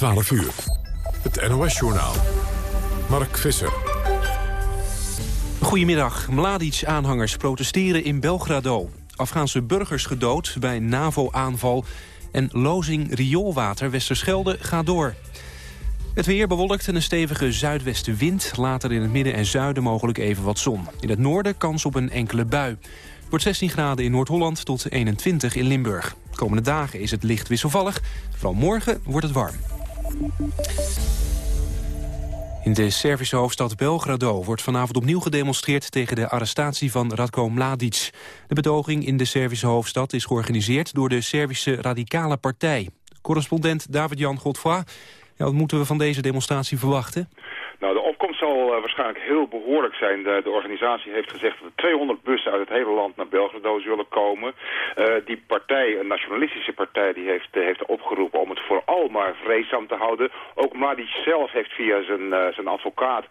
12 uur. Het NOS-journaal. Mark Visser. Goedemiddag. Mladic-aanhangers protesteren in Belgrado. Afghaanse burgers gedood bij NAVO-aanval. En lozing rioolwater Westerschelde gaat door. Het weer bewolkt en een stevige zuidwestenwind. Later in het midden en zuiden mogelijk even wat zon. In het noorden kans op een enkele bui. Het wordt 16 graden in Noord-Holland tot 21 in Limburg. De komende dagen is het licht wisselvallig. Vooral morgen wordt het warm. In de Servische hoofdstad Belgrado wordt vanavond opnieuw gedemonstreerd tegen de arrestatie van Radko Mladic. De betoging in de Servische hoofdstad is georganiseerd door de Servische Radicale Partij. Correspondent David-Jan Godfroy, ja, wat moeten we van deze demonstratie verwachten? Zal uh, waarschijnlijk heel behoorlijk zijn. De, de, organisatie heeft gezegd dat er 200 bussen uit het hele land naar Belgrado zullen komen. Uh, die partij, een nationalistische partij, die heeft, uh, heeft opgeroepen om het vooral maar vreedzaam te houden. Ook Mladic zelf heeft via zijn, zijn advocaat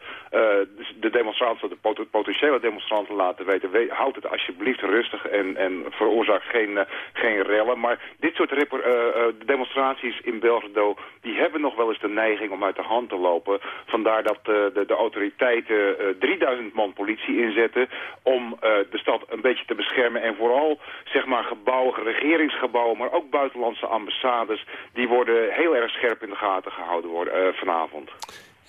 de demonstranten, de pot potentiële demonstranten laten weten. We, houd het alsjeblieft rustig en, en veroorzaak geen, geen rellen. Maar dit soort demonstraties in Belgrado, die hebben nog wel eens de neiging om uit de hand te lopen. Vandaar dat de, de autoriteiten 3000 man politie inzetten om de stad een beetje te beschermen. En vooral zeg maar gebouwen, regeringsgebouwen, maar ook buitenlandse ambassades, die worden heel erg scherp in de gaten gehouden worden vanavond.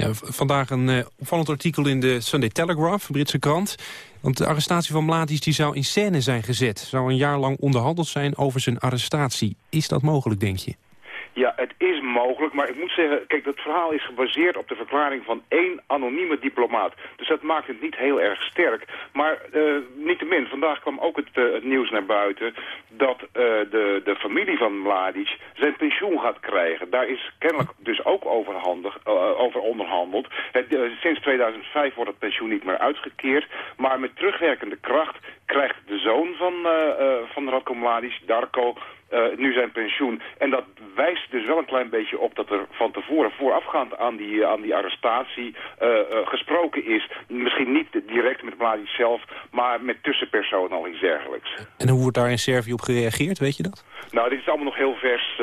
Ja, vandaag een uh, opvallend artikel in de Sunday Telegraph, Britse krant. Want de arrestatie van Mladic die zou in scène zijn gezet. Zou een jaar lang onderhandeld zijn over zijn arrestatie. Is dat mogelijk, denk je? Ja, het is mogelijk, maar ik moet zeggen, kijk, dat verhaal is gebaseerd op de verklaring van één anonieme diplomaat. Dus dat maakt het niet heel erg sterk. Maar uh, niettemin, vandaag kwam ook het, het, nieuws naar buiten dat uh, de, de familie van Mladic zijn pensioen gaat krijgen. Daar is kennelijk dus ook over, handig, over onderhandeld. Sinds 2005 wordt het pensioen niet meer uitgekeerd, maar met terugwerkende kracht krijgt de zoon van, van Radko Mladic, Darko, uh, nu zijn pensioen. En dat wijst dus wel een klein beetje op dat er van tevoren voorafgaand aan die, aan die arrestatie uh, gesproken is. Misschien niet direct met Mladic zelf, maar met tussenpersonen al iets dergelijks. En hoe wordt daar in Servië op gereageerd, weet je dat? Nou, dit is allemaal nog heel vers,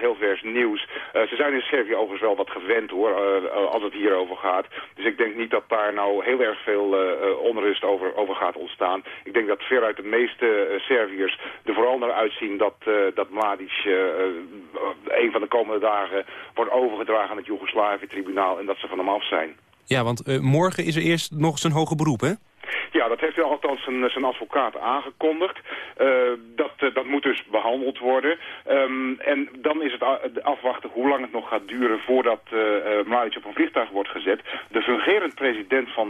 heel vers nieuws. ze zijn in Servië overigens wel wat gewend hoor, als het hierover gaat. Dus ik denk niet dat daar nou heel erg veel onrust over, over gaat ontstaan. Ik denk dat veruit de meeste Serviërs er vooral naar uitzien dat dat Mladic uh, een van de komende dagen wordt overgedragen aan het Joegoslavië-tribunaal en dat ze van hem af zijn. Ja, want uh, morgen is er eerst nog zijn hoge beroep, hè? Ja, dat heeft althans zijn, zijn advocaat aangekondigd. Uh, dat, dat moet dus behandeld worden. Um, en dan is het afwachten hoe lang het nog gaat duren voordat uh, Mladic op een vliegtuig wordt gezet. De fungerend president van,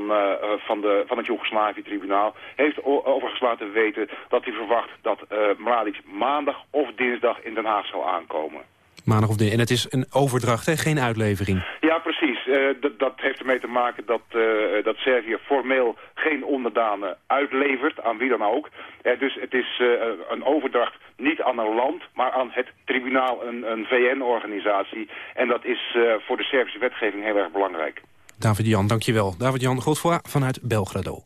van, de, van het Joegoslavië-tribunaal heeft overigens laten weten dat hij verwacht dat Mladic maandag of dinsdag in Den Haag zal aankomen. Maandag of dinsdag. En het is een overdracht, hè? geen uitlevering. Ja, precies. Uh, dat heeft ermee te maken dat, uh, dat Servië formeel geen onderdanen uitlevert, aan wie dan ook. Uh, dus het is een overdracht niet aan een land, maar aan het tribunaal, een, een VN-organisatie. En dat is voor de Servische wetgeving heel erg belangrijk. David-Jan, dankjewel. David-Jan Godfroy vanuit Belgrado.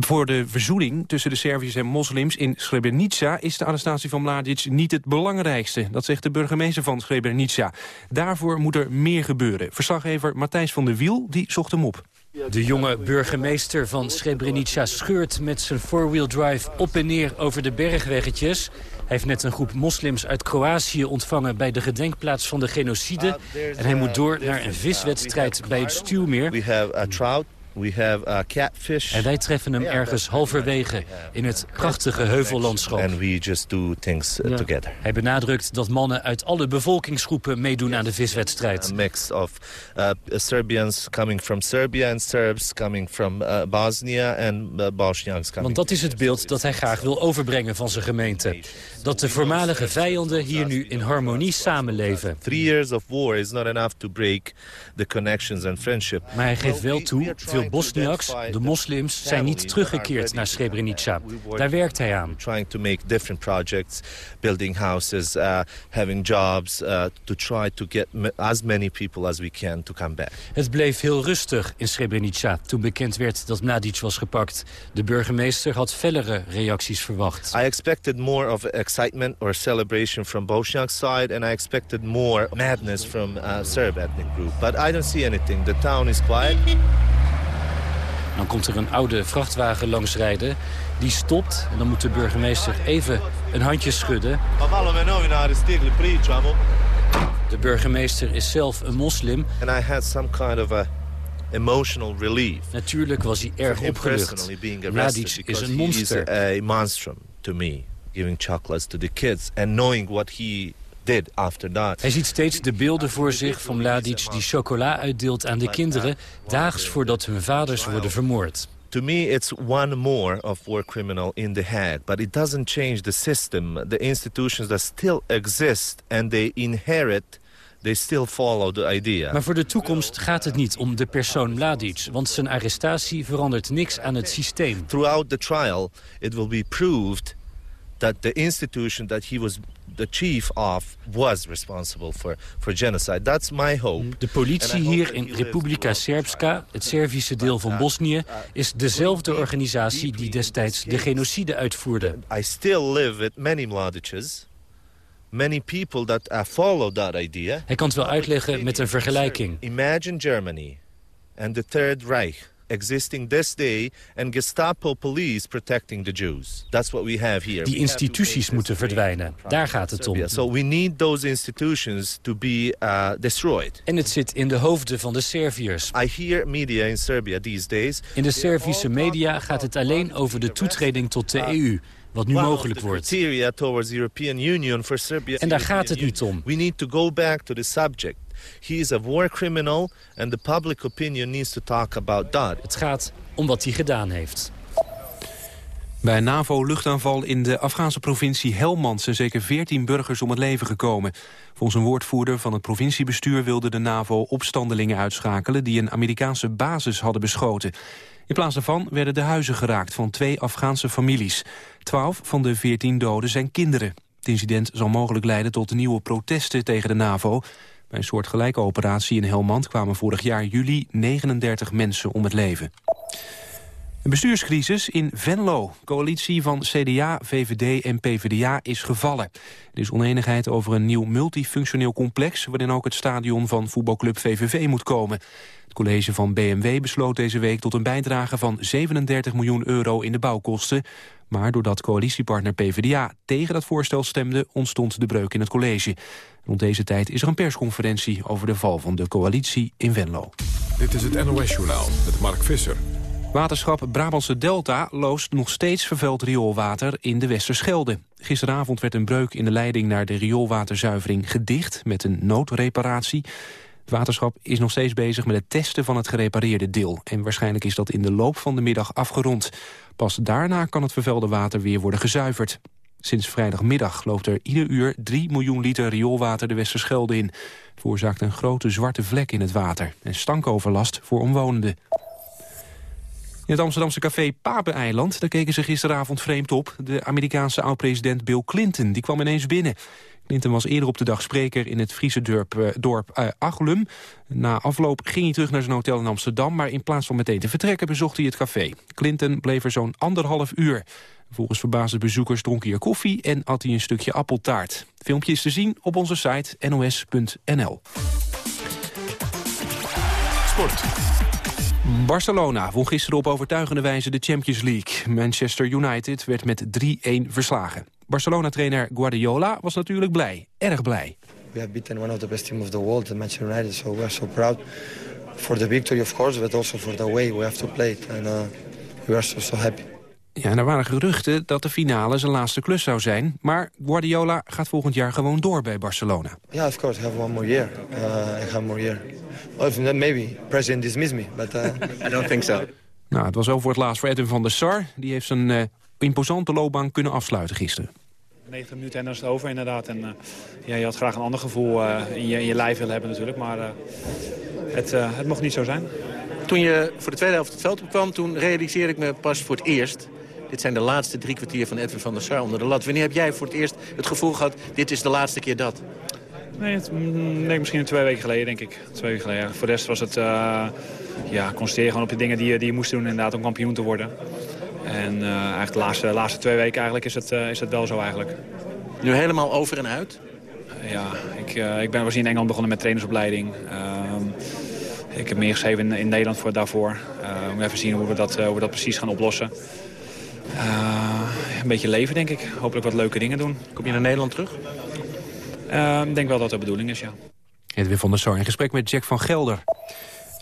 Voor de verzoening tussen de Serviërs en moslims in Srebrenica... is de arrestatie van Mladic niet het belangrijkste. Dat zegt de burgemeester van Srebrenica. Daarvoor moet er meer gebeuren. Verslaggever Matthijs van der Wiel die zocht hem op. De jonge burgemeester van Srebrenica scheurt met zijn four-wheel drive op en neer over de bergweggetjes. Hij heeft net een groep moslims uit Kroatië ontvangen bij de gedenkplaats van de genocide. En hij moet door naar een viswedstrijd bij het Stuwmeer. We have a trout We have uh, catfish. En wij treffen hem ergens halverwege in het prachtige heuvellandschap. And we just do things uh, together. Hij benadrukt dat mannen uit alle bevolkingsgroepen meedoen aan de viswedstrijd. A mix of uh, Serbians coming from Serbia and Serbs coming from uh, Bosnia and uh, Bosniaks coming. Want dat is het beeld dat hij graag wil overbrengen van zijn gemeente. Dat de voormalige vijanden hier nu in harmonie samenleven. Three years of war is not enough to break the connections and friendship. Maar hij geeft wel toe, veel nieuwe Bosniaks, de moslims, zijn niet teruggekeerd naar Srebrenica. Daar werkt hij aan. Trying to make different projects, building houses, uh, having jobs, uh, to try to get as many people as we can to come back. Het bleef heel rustig in Srebrenica toen bekend werd dat Mladic was gepakt. De burgemeester had fellere reacties verwacht. I expected more of excitement or celebration from Bosniak side and I expected more madness from uh, Serb ethnic group. But I don't see anything. The town is quiet. Dan komt er een oude vrachtwagen langsrijden. Die stopt en dan moet de burgemeester even een handje schudden. De burgemeester is zelf een moslim. And I had some kind of a emotional relief. Natuurlijk was hij erg opgelucht. Mladic is een monster. a monstrum to me, giving chocolates to the kids and knowing what he did after that. Hij ziet steeds de beelden voor zich van Mladic die chocola uitdeelt aan de kinderen... daags voordat hun vaders worden vermoord. To me, it's one more of war criminal in the Hague. But it doesn't change the system, the institutions that still exist and they inherit They still follow the idea. Maar voor de toekomst gaat het niet om de persoon Mladic, want zijn arrestatie verandert niks aan het systeem. Throughout the trial, it will be proved that the institution that he was the chief of was responsible for, for genocide. That's my hope. De politie hier in Republika Srpska, het Servische deel van Bosnië, is dezelfde organisatie die destijds de genocide uitvoerde. I still live with many Mladices. Many people that uh, follow that idea. Hij kan het wel uitleggen met een vergelijking. Imagine Germany and the Third Reich existing this day and Gestapo police protecting the Jews. That's what we have here. Die instituties moeten verdwijnen. Daar gaat het om. So we need those institutions to be uh, destroyed. En het zit in de hoofden van de Serviërs. I hear media in Serbia these days. In de Servische media gaat het alleen over de toetreding tot de EU wat nu mogelijk wordt. En daar gaat het niet om. We need to go back to the subject. He is a war criminal and the public opinion needs to talk about that. Het gaat om wat hij gedaan heeft. Bij een NAVO-luchtaanval in de Afghaanse provincie Helmand... zijn zeker 14 burgers om het leven gekomen. Volgens een woordvoerder van het provinciebestuur... wilde de NAVO opstandelingen uitschakelen... die een Amerikaanse basis hadden beschoten. In plaats daarvan werden de huizen geraakt van twee Afghaanse families. Twaalf van de 14 doden zijn kinderen. Het incident zal mogelijk leiden tot nieuwe protesten tegen de NAVO. Bij een soortgelijke operatie in Helmand kwamen vorig jaar juli 39 mensen om het leven. Een bestuurscrisis in Venlo. Coalitie van CDA, VVD en PvdA is gevallen. Er is oneenigheid over een nieuw multifunctioneel complex... waarin ook het stadion van voetbalclub VVV moet komen. Het college van BMW besloot deze week tot een bijdrage van 37 miljoen euro in de bouwkosten. Maar doordat coalitiepartner PvdA tegen dat voorstel stemde... ontstond de breuk in het college. Rond deze tijd is er een persconferentie over de val van de coalitie in Venlo. Dit is het NOS-journaal met Mark Visser. Waterschap Brabantse Delta loost nog steeds vervuild rioolwater in de Westerschelde. Gisteravond werd een breuk in de leiding naar de rioolwaterzuivering gedicht met een noodreparatie. Het waterschap is nog steeds bezig met het testen van het gerepareerde deel. En waarschijnlijk is dat in de loop van de middag afgerond. Pas daarna kan het vervuilde water weer worden gezuiverd. Sinds vrijdagmiddag loopt er ieder uur 3 miljoen liter rioolwater de Westerschelde in. Het veroorzaakt een grote zwarte vlek in het water en stankoverlast voor omwonenden. In het Amsterdamse café Papeneiland daar keken ze gisteravond vreemd op. De Amerikaanse oud-president Bill Clinton die kwam ineens binnen. Clinton was eerder op de dag spreker in het Friese dorp, uh, dorp Achlum. Na afloop ging hij terug naar zijn hotel in Amsterdam... maar in plaats van meteen te vertrekken bezocht hij het café. Clinton bleef er zo'n anderhalf uur. Volgens verbaasde bezoekers dronk hij koffie en at hij een stukje appeltaart. filmpje is te zien op onze site nos.nl. Sport. Barcelona won gisteren op overtuigende wijze de Champions League. Manchester United werd met 3-1 verslagen. Barcelona-trainer Guardiola was natuurlijk blij, erg blij. We have beaten one of the best teams of the world, Manchester United, so we are so proud for the victory of course, but also for the way we have to play and uh, we are so so happy. Ja, en er waren geruchten dat de finale zijn laatste klus zou zijn. Maar Guardiola gaat volgend jaar gewoon door bij Barcelona. Ja, yeah, of course, I have one more year. Uh, I have more year. Of maybe president dismiss me, but uh, I don't think so. Nou, het was over voor het laatst voor Edwin van der Sar. Die heeft zijn uh, imposante loopbaan kunnen afsluiten gisteren. 90 minuten en dan is het over inderdaad. En uh, ja, je had graag een ander gevoel uh, in, je, in je lijf willen hebben natuurlijk. Maar uh, het, het mocht niet zo zijn. Toen je voor de tweede helft het veld opkwam, toen realiseerde ik me pas voor het eerst... dit zijn de laatste drie kwartier van Edwin van der Sar onder de lat. Wanneer heb jij voor het eerst het gevoel gehad, dit is de laatste keer dat? Nee, het, mm, nee, misschien twee weken geleden, denk ik. Twee weken geleden. Voor de rest was het, uh, ja, concentreren gewoon op de dingen die, je, die je moest doen inderdaad om kampioen te worden. En uh, eigenlijk de laatste, laatste twee weken eigenlijk is het, uh, is het wel zo eigenlijk. Nu helemaal over en uit? ja, ik, ik ben was in Engeland begonnen met trainersopleiding. Ehm, ik heb meer geschreven in, in Nederland voor, daarvoor. om even zien hoe we, dat, hoe we dat precies gaan oplossen. Een beetje leven, denk ik. Hopelijk wat leuke dingen doen. Kom je naar Nederland terug? Uh, ik denk wel dat dat de bedoeling is, ja. Edwin van der Sar in gesprek met Jack van Gelder.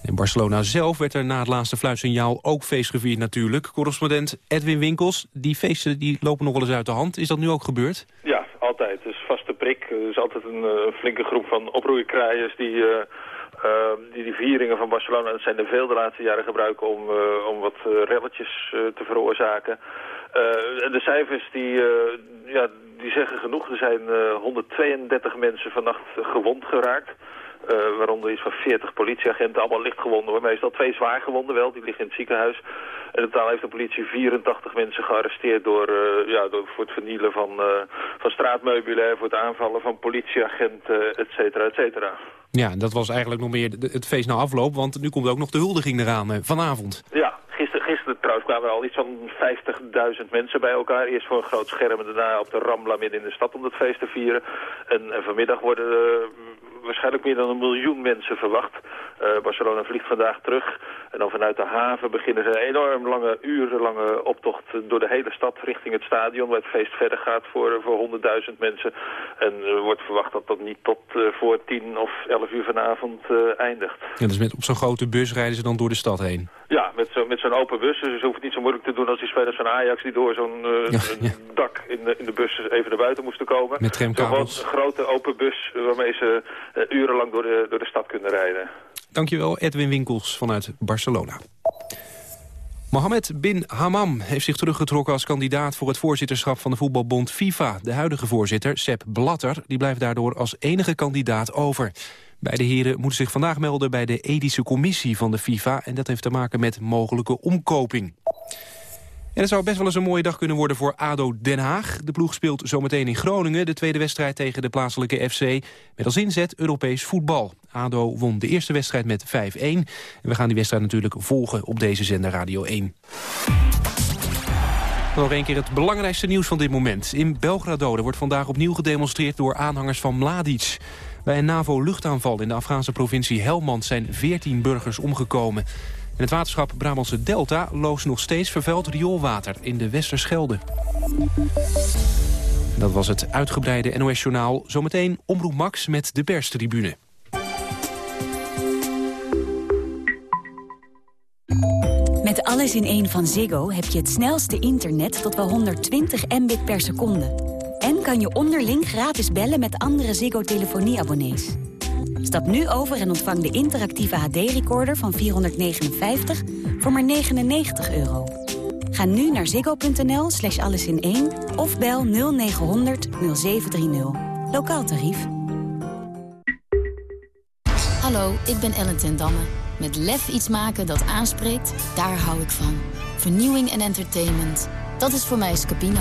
In Barcelona zelf werd er na het laatste fluitsignaal ook feest gevierd natuurlijk. Correspondent Edwin Winkels, die feesten die lopen nog wel eens uit de hand. Is dat nu ook gebeurd? Ja, altijd. Het is vaste prik. Er is altijd een uh, flinke groep van oproeikraaiers die... Uh, die die vieringen van Barcelona, dat zijn er veel de laatste jaren gebruiken om, om wat relletjes te veroorzaken. de cijfers die, ja, die zeggen genoeg. Er zijn 132 mensen vannacht gewond geraakt. Uh, waaronder iets van 40 politieagenten, allemaal licht gewonden hoor. Meestal twee zwaar gewonden wel, die liggen in het ziekenhuis. En in totaal heeft de politie 84 mensen gearresteerd door, uh, ja, door, voor het vernielen van, uh, van straatmeubilair, voor het aanvallen van politieagenten, et cetera, et cetera. Ja, dat was eigenlijk nog meer het feest na afloop, want nu komt ook nog de huldiging eraan vanavond. Ja, gisteren, gisteren trouwens kwamen er al iets van 50.000 mensen bij elkaar. Eerst voor een groot scherm en daarna op de Rambla midden in de stad om dat feest te vieren. En, en vanmiddag worden waarschijnlijk meer dan een miljoen mensen verwacht. Uh, Barcelona vliegt vandaag terug. En dan vanuit de haven beginnen ze een enorm lange, urenlange optocht door de hele stad richting het stadion. Waar het feest verder gaat voor, voor 100.000 mensen. En er wordt verwacht dat dat niet tot voor 10 of 11 uur vanavond eindigt. Ja, dus met, op zo'n grote bus rijden ze dan door de stad heen? Ja, met zo'n met zo'n open bus. Dus ze hoeft het niet zo moeilijk te doen als die spelers van Ajax... die door zo'n ja, ja. dak in de, in de bus even naar buiten moesten komen. Met tramkabels. Zo'n grote open bus waarmee ze urenlang door de, door de stad kunnen rijden. Dankjewel, Edwin Winkels vanuit Barcelona. Mohammed bin Hammam heeft zich teruggetrokken als kandidaat voor het voorzitterschap van de voetbalbond FIFA. De huidige voorzitter, Sepp Blatter, die blijft daardoor als enige kandidaat over. Beide heren moeten zich vandaag melden bij de ethische commissie van de FIFA... en dat heeft te maken met mogelijke omkoping. En het zou best wel eens een mooie dag kunnen worden voor ADO Den Haag. De ploeg speelt zometeen in Groningen de tweede wedstrijd tegen de plaatselijke FC... met als inzet Europees voetbal. ADO won de eerste wedstrijd met 5-1. En we gaan die wedstrijd natuurlijk volgen op deze zender Radio 1. Nog een keer het belangrijkste nieuws van dit moment. In Belgrado wordt vandaag opnieuw gedemonstreerd door aanhangers van Mladic. Bij een NAVO-luchtaanval in de Afghaanse provincie Helmand zijn 14 burgers omgekomen. En het waterschap Brabantse Delta loost nog steeds vervuild rioolwater in de Westerschelde. Dat was het uitgebreide NOS-journaal. Zometeen Omroep Max met de perstribune. Met alles in één van Ziggo heb je het snelste internet tot wel 120 mbit per seconde. Kan je onderling gratis bellen met andere Ziggo-telefonieabonnees. Stap nu over en ontvang de interactieve HD-recorder van 459 voor maar 99 euro. Ga nu naar ziggo.nl slash alles in 1 of bel 0900 0730. Lokaal tarief. Hallo, ik ben Ellen ten Damme. Met lef iets maken dat aanspreekt, daar hou ik van. Vernieuwing en entertainment. Dat is voor mij Scapino.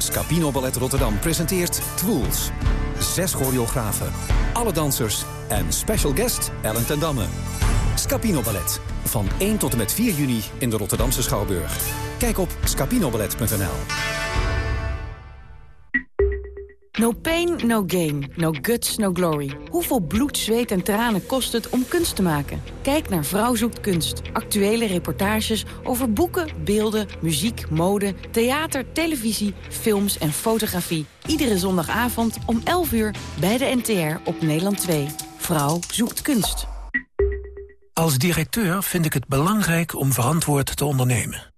Scapino Ballet Rotterdam presenteert Twools. Zes choreografen, alle dansers en special guest Ellen ten Damme. Scapino Ballet. Van 1 tot en met 4 juni in de Rotterdamse Schouwburg. Kijk op scapinoballet.nl. No pain, no gain. No guts, no glory. Hoeveel bloed, zweet en tranen kost het om kunst te maken? Kijk naar Vrouw zoekt kunst. Actuele reportages over boeken, beelden, muziek, mode, theater, televisie, films en fotografie. Iedere zondagavond om 11 uur bij de NTR op Nederland 2. Vrouw zoekt kunst. Als directeur vind ik het belangrijk om verantwoord te ondernemen.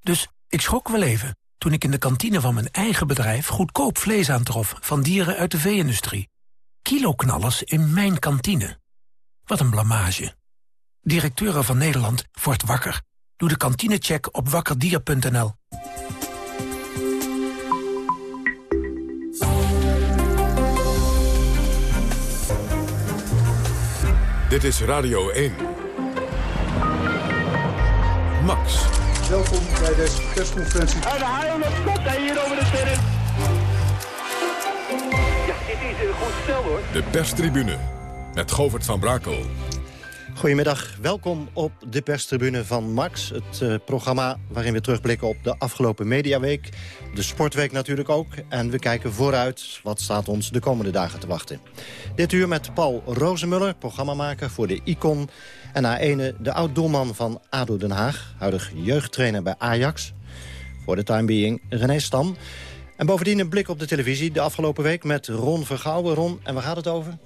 Dus ik schrok wel even toen ik in de kantine van mijn eigen bedrijf goedkoop vlees aantrof van dieren uit de vee-industrie. Kiloknallers in mijn kantine. Wat een blamage. Directeuren van Nederland wordt wakker. Doe de kantinecheck op wakkerdier.nl. Dit is Radio 1. Max. Welkom bij deze persconferentie. En op kop hier over de terrein. Ja, dit is een goed stel hoor. De perstribune met Govert van Brakel. Goedemiddag, welkom op de perstribune van Max. Het uh, programma waarin we terugblikken op de afgelopen mediaweek. De sportweek natuurlijk ook. En we kijken vooruit wat staat ons de komende dagen te wachten. Dit uur met Paul Rozemuller, programmamaker voor de Icon. En na ene de oud-doelman van ADO Den Haag. Huidig jeugdtrainer bij Ajax. Voor de time being René Stam. En bovendien een blik op de televisie de afgelopen week met Ron Vergouwen. Ron, en waar gaat het over?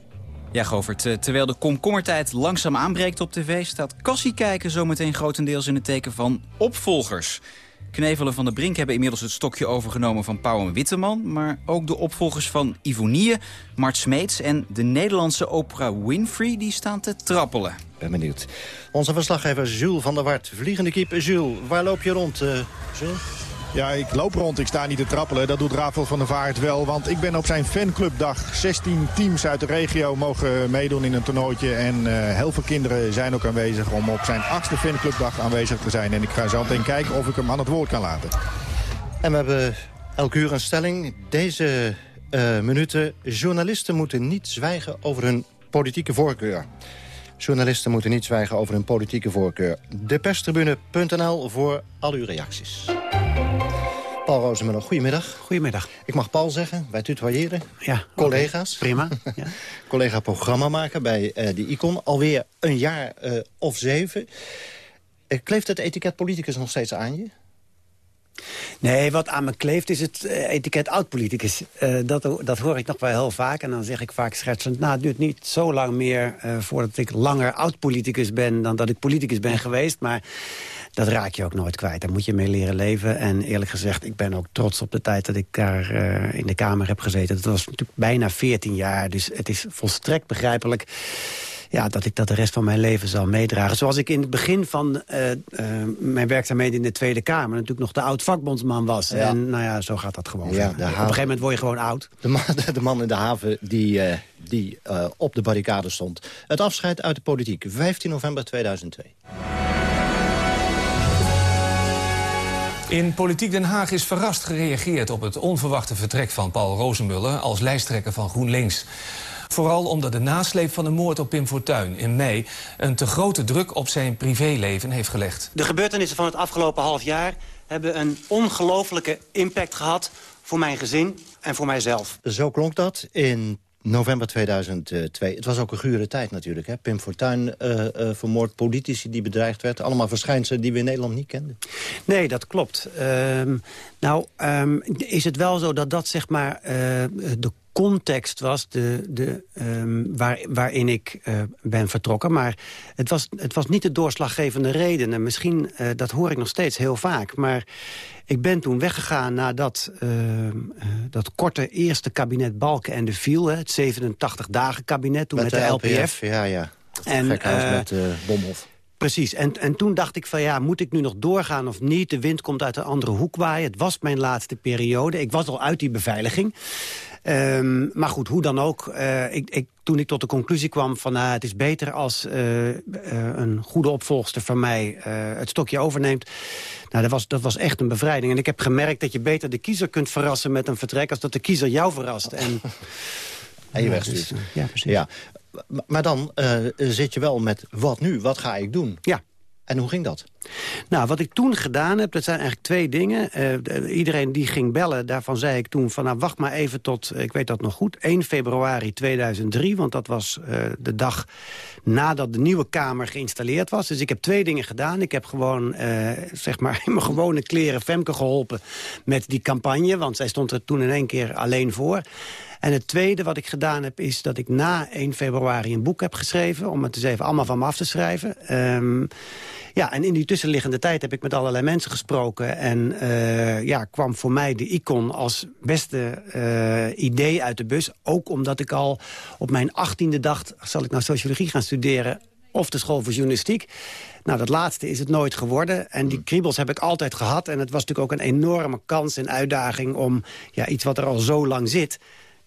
Ja, Govert, eh, terwijl de komkommertijd langzaam aanbreekt op tv... staat kassie kijken zometeen grotendeels in het teken van opvolgers. Knevelen van de Brink hebben inmiddels het stokje overgenomen van Pauw en Witteman... maar ook de opvolgers van Ivonie, Mart Smeets en de Nederlandse Oprah Winfrey... die staan te trappelen. Ben benieuwd. Onze verslaggever Jules van der Wart. Vliegende kip. Jules, waar loop je rond, uh, Jules? Ja, ik loop rond. Ik sta niet te trappelen. Dat doet Rafael van der Vaart wel. Want ik ben op zijn fanclubdag. 16 teams uit de regio mogen meedoen in een toernooitje. En uh, heel veel kinderen zijn ook aanwezig om op zijn achtste fanclubdag aanwezig te zijn. En ik ga zo meteen kijken of ik hem aan het woord kan laten. En we hebben elk uur een stelling. Deze uh, minuten. Journalisten moeten niet zwijgen over hun politieke voorkeur. Journalisten moeten niet zwijgen over hun politieke voorkeur. Deperstribune.nl voor al uw reacties. Paul Rozemuller, goedemiddag. Goedemiddag. Ik mag Paul zeggen, wij tutoyeren. Ja. Collega's. Okay, prima. Ja. Collega programmamaker bij uh, de Icon. Alweer een jaar uh, of zeven. Uh, kleeft het etiket politicus nog steeds aan je? Nee, wat aan me kleeft is het etiket oud-politicus. Uh, dat, dat hoor ik nog wel heel vaak. En dan zeg ik vaak schertsend... nou, het duurt niet zo lang meer uh, voordat ik langer oud-politicus ben... dan dat ik politicus ben geweest. Maar dat raak je ook nooit kwijt. Daar moet je mee leren leven. En eerlijk gezegd, ik ben ook trots op de tijd dat ik daar uh, in de Kamer heb gezeten. Dat was natuurlijk bijna 14 jaar. Dus het is volstrekt begrijpelijk ja, dat ik dat de rest van mijn leven zal meedragen. Zoals ik in het begin van uh, uh, mijn werkzaamheden in de Tweede Kamer... natuurlijk nog de oud-vakbondsman was. Ja. En nou ja, zo gaat dat gewoon. Ja, op een gegeven moment word je gewoon oud. De man, de man in de haven die, uh, die op de barricade stond. Het afscheid uit de politiek, 15 november 2002. In Politiek Den Haag is verrast gereageerd op het onverwachte vertrek van Paul Rozenmuller als lijsttrekker van GroenLinks. Vooral omdat de nasleep van de moord op Pim Fortuyn in mei... een te grote druk op zijn privéleven heeft gelegd. De gebeurtenissen van het afgelopen half jaar... hebben een ongelofelijke impact gehad voor mijn gezin en voor mijzelf. Zo klonk dat in november 2002. Het was ook een gure tijd natuurlijk. Hè? Pim Fortuyn uh, uh, vermoord, politici die bedreigd werd. Allemaal verschijnselen die we in Nederland niet kenden. Nee, dat klopt. Uh, nou, um, is het wel zo dat dat zeg maar uh, de context was de, de, um, waar, waarin ik uh, ben vertrokken. Maar het was, het was niet de doorslaggevende reden. En misschien, uh, dat hoor ik nog steeds heel vaak. Maar ik ben toen weggegaan nadat uh, dat korte eerste kabinet Balken en de viel. Hè, het 87-dagen kabinet, toen met, met de, de LPF. Ja, ja. En, met Bomhoff. Precies, en, en toen dacht ik van ja, moet ik nu nog doorgaan of niet? De wind komt uit een andere hoek waaien. Het was mijn laatste periode. Ik was al uit die beveiliging. Um, maar goed, hoe dan ook. Uh, ik, ik, toen ik tot de conclusie kwam van uh, het is beter als uh, een goede opvolgster van mij het stokje overneemt. Nou, dat was, dat was echt een bevrijding. En ik heb gemerkt dat je beter de kiezer kunt verrassen met een vertrek... als dat de kiezer jou verrast. En, en je wegstuurt. Dus, ja, precies. Ja. Maar dan zit je wel met wat nu? Wat ga ik doen? Ja. En hoe ging dat? Nou, wat ik toen gedaan heb, dat zijn eigenlijk twee dingen. Uh, iedereen die ging bellen, daarvan zei ik toen van... nou, wacht maar even tot, ik weet dat nog goed, 1 februari 2003. Want dat was uh, de dag nadat de nieuwe Kamer geïnstalleerd was. Dus ik heb twee dingen gedaan. Ik heb gewoon, zeg maar, in mijn gewone kleren Femke geholpen met die campagne. Want zij stond er toen in één keer alleen voor. En het tweede wat ik gedaan heb, is dat ik na 1 februari een boek heb geschreven... om het eens even allemaal van me af te schrijven. Um, ja, en in die tussenliggende tijd heb ik met allerlei mensen gesproken. En uh, ja, kwam voor mij de icon als beste uh, idee uit de bus. Ook omdat ik al op mijn achttiende dacht... zal ik nou sociologie gaan studeren of de school voor journalistiek. Nou, dat laatste is het nooit geworden. En die kriebels heb ik altijd gehad. En het was natuurlijk ook een enorme kans en uitdaging... om ja, iets wat er al zo lang zit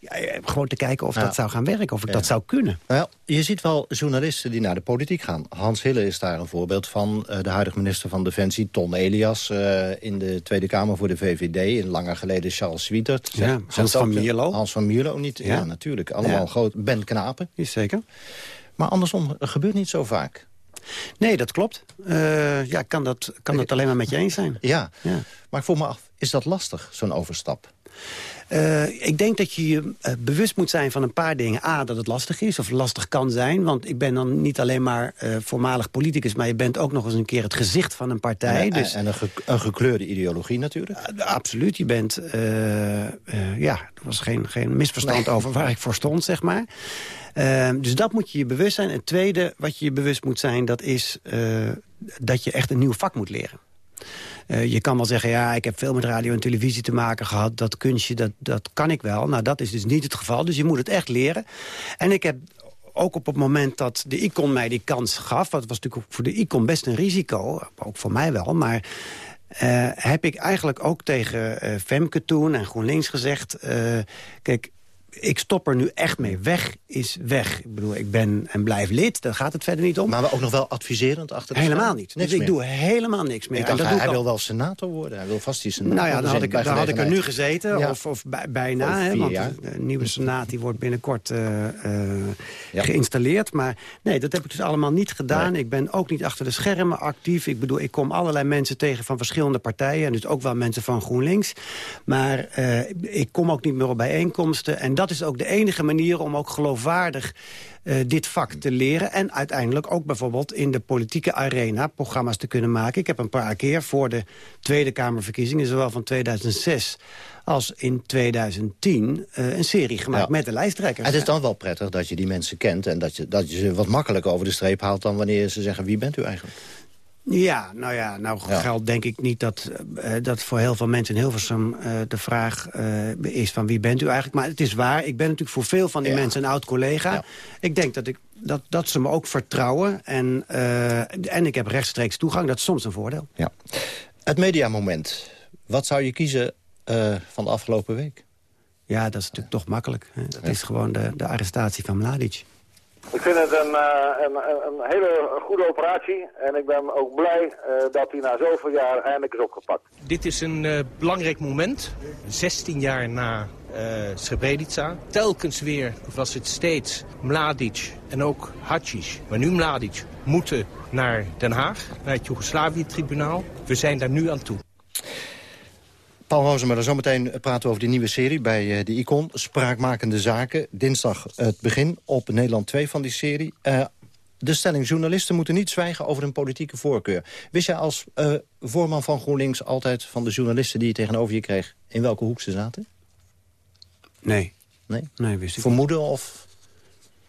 ja, eh, gewoon te kijken of Ja. dat zou gaan werken, of ik Ja. dat zou kunnen. Nou ja, je ziet wel journalisten die naar de politiek gaan. Hans Hille is daar een voorbeeld van. Eh, de huidige minister van Defensie, Ton Elias... eh, in de Tweede Kamer voor de VVD. En langer geleden Charles Zegt- Hans zegt van Mierlo. Hans van Mierlo niet. Ja, natuurlijk. Allemaal groot. Ben Knapen. Is zeker. Maar andersom, er gebeurt niet zo vaak. Nee, dat klopt. Eh, ja, kan dat, kan dat alleen maar met je eens zijn. Ja. Ja. maar ik vroeg me af, is dat lastig, zo'n overstap? Eh, ik denk dat je je eh, bewust moet zijn van een paar dingen. A, dat het lastig is of lastig kan zijn. Want ik ben dan niet alleen maar eh, voormalig politicus... maar je bent ook nog eens een keer het gezicht van een partij. en dus, en een, ge- een gekleurde ideologie natuurlijk. Absoluut, je bent... ja, er was geen, geen misverstand over waar ik voor stond, zeg maar. Eh, dus dat moet je je bewust zijn. Het tweede wat je je bewust moet zijn... dat is dat je echt een nieuw vak moet leren. Eh, je kan wel zeggen, ja, ik heb veel met radio en televisie te maken gehad. Dat kunstje, dat, dat kan ik wel. Nou, dat is dus niet het geval. Dus je moet het echt leren. En ik heb ook op het moment dat de Icon mij die kans gaf... dat was natuurlijk voor de Icon best een risico, ook voor mij wel... maar eh, heb ik eigenlijk ook tegen eh, Femke toen en GroenLinks gezegd... kijk, ik stop er nu echt mee. Weg is weg. Ik bedoel, ik ben en blijf lid, daar gaat het verder niet om. Maar we ook nog wel adviserend achter de Helemaal niet. Niks dus ik doe helemaal niks meer. Ik En dacht, dat hij, doe ik hij al- wil wel senator worden. Hij wil vast die senator nou ja, daar had, ik, daar had ik er nu gezeten, Ja. of, of bij- bijna. Over hè, want de nieuwe senaat die wordt binnenkort eh, eh, geïnstalleerd. Maar nee, dat heb ik dus allemaal niet gedaan. Ik ben ook niet achter de schermen actief. Ik bedoel, ik kom allerlei mensen tegen van verschillende partijen. En dus ook wel mensen van GroenLinks. Maar eh, ik kom ook niet meer op bijeenkomsten. En dat is ook de enige manier om ook geloofwaardig eh, dit vak te leren. En uiteindelijk ook bijvoorbeeld in de politieke arena programma's te kunnen maken. Ik heb een paar keer voor de Tweede Kamerverkiezingen... zowel van 2006 als in 2010 eh, een serie gemaakt Ja. met de lijsttrekkers. Het is dan wel prettig dat je die mensen kent... en dat je, dat je ze wat makkelijker over de streep haalt... dan wanneer ze zeggen, wie bent u eigenlijk? Ja, nou ja, nou Ja. geldt denk ik niet dat, eh, dat voor heel veel mensen in Hilversum eh, de vraag eh, is van wie bent u eigenlijk. Maar het is waar, ik ben natuurlijk voor veel van die mensen een oud collega. Ik denk dat, ik, dat, dat ze me ook vertrouwen en, eh, en ik heb rechtstreeks toegang. Dat is soms een voordeel. Ja. Het mediamoment. Wat zou je kiezen eh, van de afgelopen week? Ja, dat is natuurlijk toch makkelijk. Hè. Dat is gewoon de, de arrestatie van Mladic. Ik vind het een, eh, een, een, een hele goede operatie. En ik ben ook blij eh, dat hij na zoveel jaar eindelijk is opgepakt. Dit is een eh, belangrijk moment. 16 jaar na eh Srebrenica. Telkens weer was het steeds Mladic en ook Hadjic. Maar nu Mladic moeten naar Den Haag, naar het Joegoslavië-tribunaal. We zijn daar nu aan toe. Paul Rozemuller, zometeen praten we over die nieuwe serie bij eh, de Icon. Spraakmakende zaken. Dinsdag het begin op Nederland 2 van die serie. Eh, de stelling, journalisten moeten niet zwijgen over hun politieke voorkeur. Wist jij als eh, voorman van GroenLinks altijd van de journalisten die je tegenover je kreeg... in welke hoek ze zaten? Nee. Nee? Nee, wist ik Vermoeden of...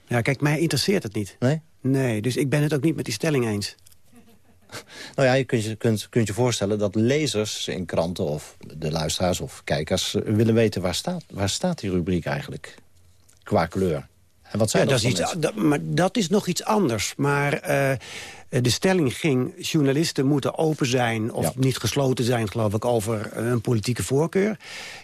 Ja, kijk, mij interesseert het niet. Nee? Nee, dus ik ben het ook niet met die stelling eens. Nou ja, je kunt je, kunt, kunt je voorstellen dat lezers in kranten... of de luisteraars of kijkers eh, willen weten... waar staat, waar staat die rubriek eigenlijk qua kleur? En wat zijn Ja, dat, dat is iets, dat, maar dat is nog iets anders. Maar eh, de stelling ging, journalisten moeten open zijn... of niet gesloten zijn, geloof ik, over eh, een politieke voorkeur.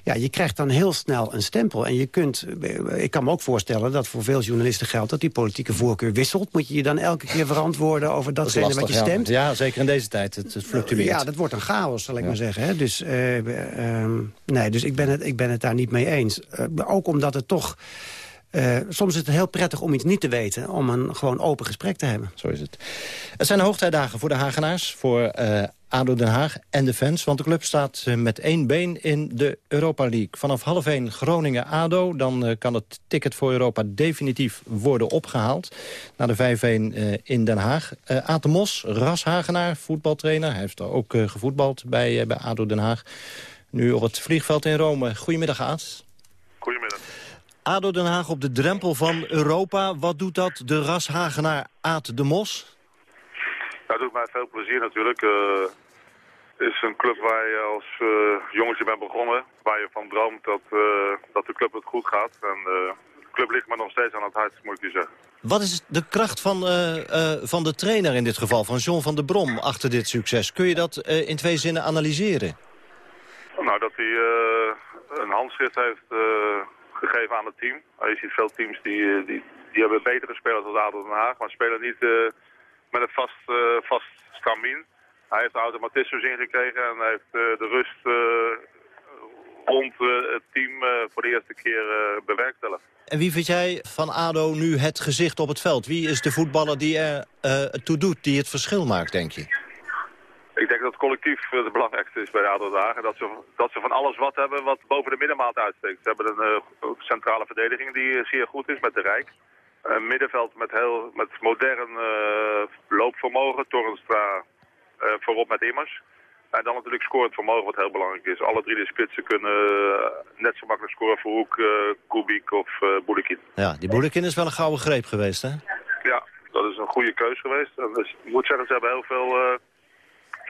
Ja, je krijgt dan heel snel een stempel. En je kunt, eh, ik kan me ook voorstellen dat voor veel journalisten geldt... dat die politieke voorkeur wisselt. Moet je je dan elke keer verantwoorden over Dat datgene wat je ja. stemt? Ja, zeker in deze tijd. Het, het fluctueert. Ja, dat wordt een chaos, zal ik maar zeggen. Hè? Dus, eh, ehm, nee, dus ik, ben het, ik ben het daar niet mee eens. Ook omdat het toch... eh, soms is het heel prettig om iets niet te weten... om een gewoon open gesprek te hebben. Zo is het. Het zijn hoogtijdagen voor de Hagenaars, voor eh, ADO Den Haag en de fans. Want de club staat eh, met één been in de Europa League. Vanaf half één Groningen-ADO. Dan kan het ticket voor Europa definitief worden opgehaald. Na de 5-1 eh, in Den Haag. Uh, Aad de Mos, ras Hagenaar, voetbaltrainer. Hij heeft er ook eh, gevoetbald bij, eh, bij ADO Den Haag. Nu op het vliegveld in Rome. Goedemiddag, Aad. Goedemiddag. ADO Den Haag op de drempel van Europa. Wat doet dat de ras Hagenaar Aad de Mos? Dat doet mij veel plezier natuurlijk. Het is een club waar je als eh, jongetje bent begonnen. Waar je van droomt dat, eh, dat de club het goed gaat. En eh, de club ligt me nog steeds aan het hart, moet ik je zeggen. Wat is de kracht van, eh, eh, van de trainer in dit geval, van John van der Brom, achter dit succes? Kun je dat eh, in twee zinnen analyseren? Nou, dat hij eh, een handschrift heeft eh, gegeven aan het team. Je ziet veel teams die, die, die hebben betere spelers als ADO Den Haag, maar spelen niet met een vast, vast stramien. Hij heeft de automatismes ingekregen en hij heeft de rust rond het team voor de eerste keer bewerkstelligen. En wie vind jij van ADO nu het gezicht op het veld? Wie is de voetballer die er uh, toe doet, die het verschil maakt, denk je? Ik denk dat het collectief het belangrijkste is bij de ADO Dagen. Dat ze, dat ze van alles wat hebben wat boven de middenmaat uitsteekt. Ze hebben een uh, centrale verdediging die zeer goed is met de Rijk. Een middenveld met, heel, met modern uh, loopvermogen. Torrenstra voorop met Immers. En dan natuurlijk scorend vermogen wat heel belangrijk is. Alle drie de spitsen kunnen net zo makkelijk scoren voor Hoek, uh, Kubik of uh, Boulikin. Ja, die Boulikin is wel een gouden greep geweest, hè? Ja, dat is een goede keus geweest. En dus, ik moet zeggen, ze hebben heel veel, uh,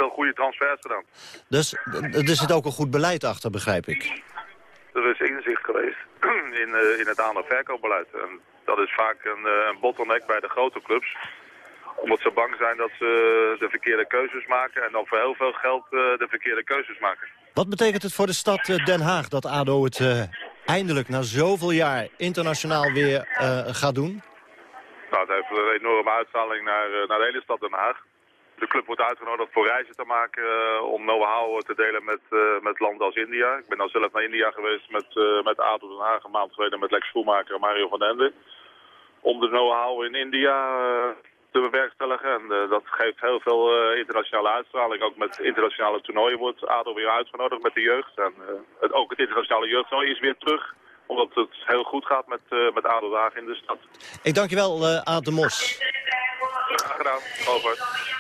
veel goede transfers gedaan. Dus er zit ook een goed beleid achter, begrijp ik? Er is inzicht geweest in, in het aan- en verkoopbeleid. En dat is vaak een, een bottleneck bij de grote clubs omdat ze bang zijn dat ze de verkeerde keuzes maken en dan voor heel veel geld uh, de verkeerde keuzes maken. Wat betekent het voor de stad Den Haag dat ADO het uh, eindelijk na zoveel jaar internationaal weer gaat doen? Nou, het heeft een enorme uitstraling naar, naar de hele stad Den Haag. De club wordt uitgenodigd voor reizen te maken om know-how te delen met, met landen als India. Ik ben dan zelf naar India geweest met, met ADO Den Haag een maand geleden met Lex Schoenmaker en Mario van Ende. Om de know-how in India te bewerkstelligen. En uh, dat geeft heel veel uh, internationale uitstraling. Ook met internationale toernooien wordt ADO weer uitgenodigd met de jeugd. En uh, het, ook het internationale jeugdtoernooi is weer terug. Omdat het heel goed gaat met, met ADO Dagen in de stad. Ik dank je wel, Aad de Mos. Graag gedaan. Over.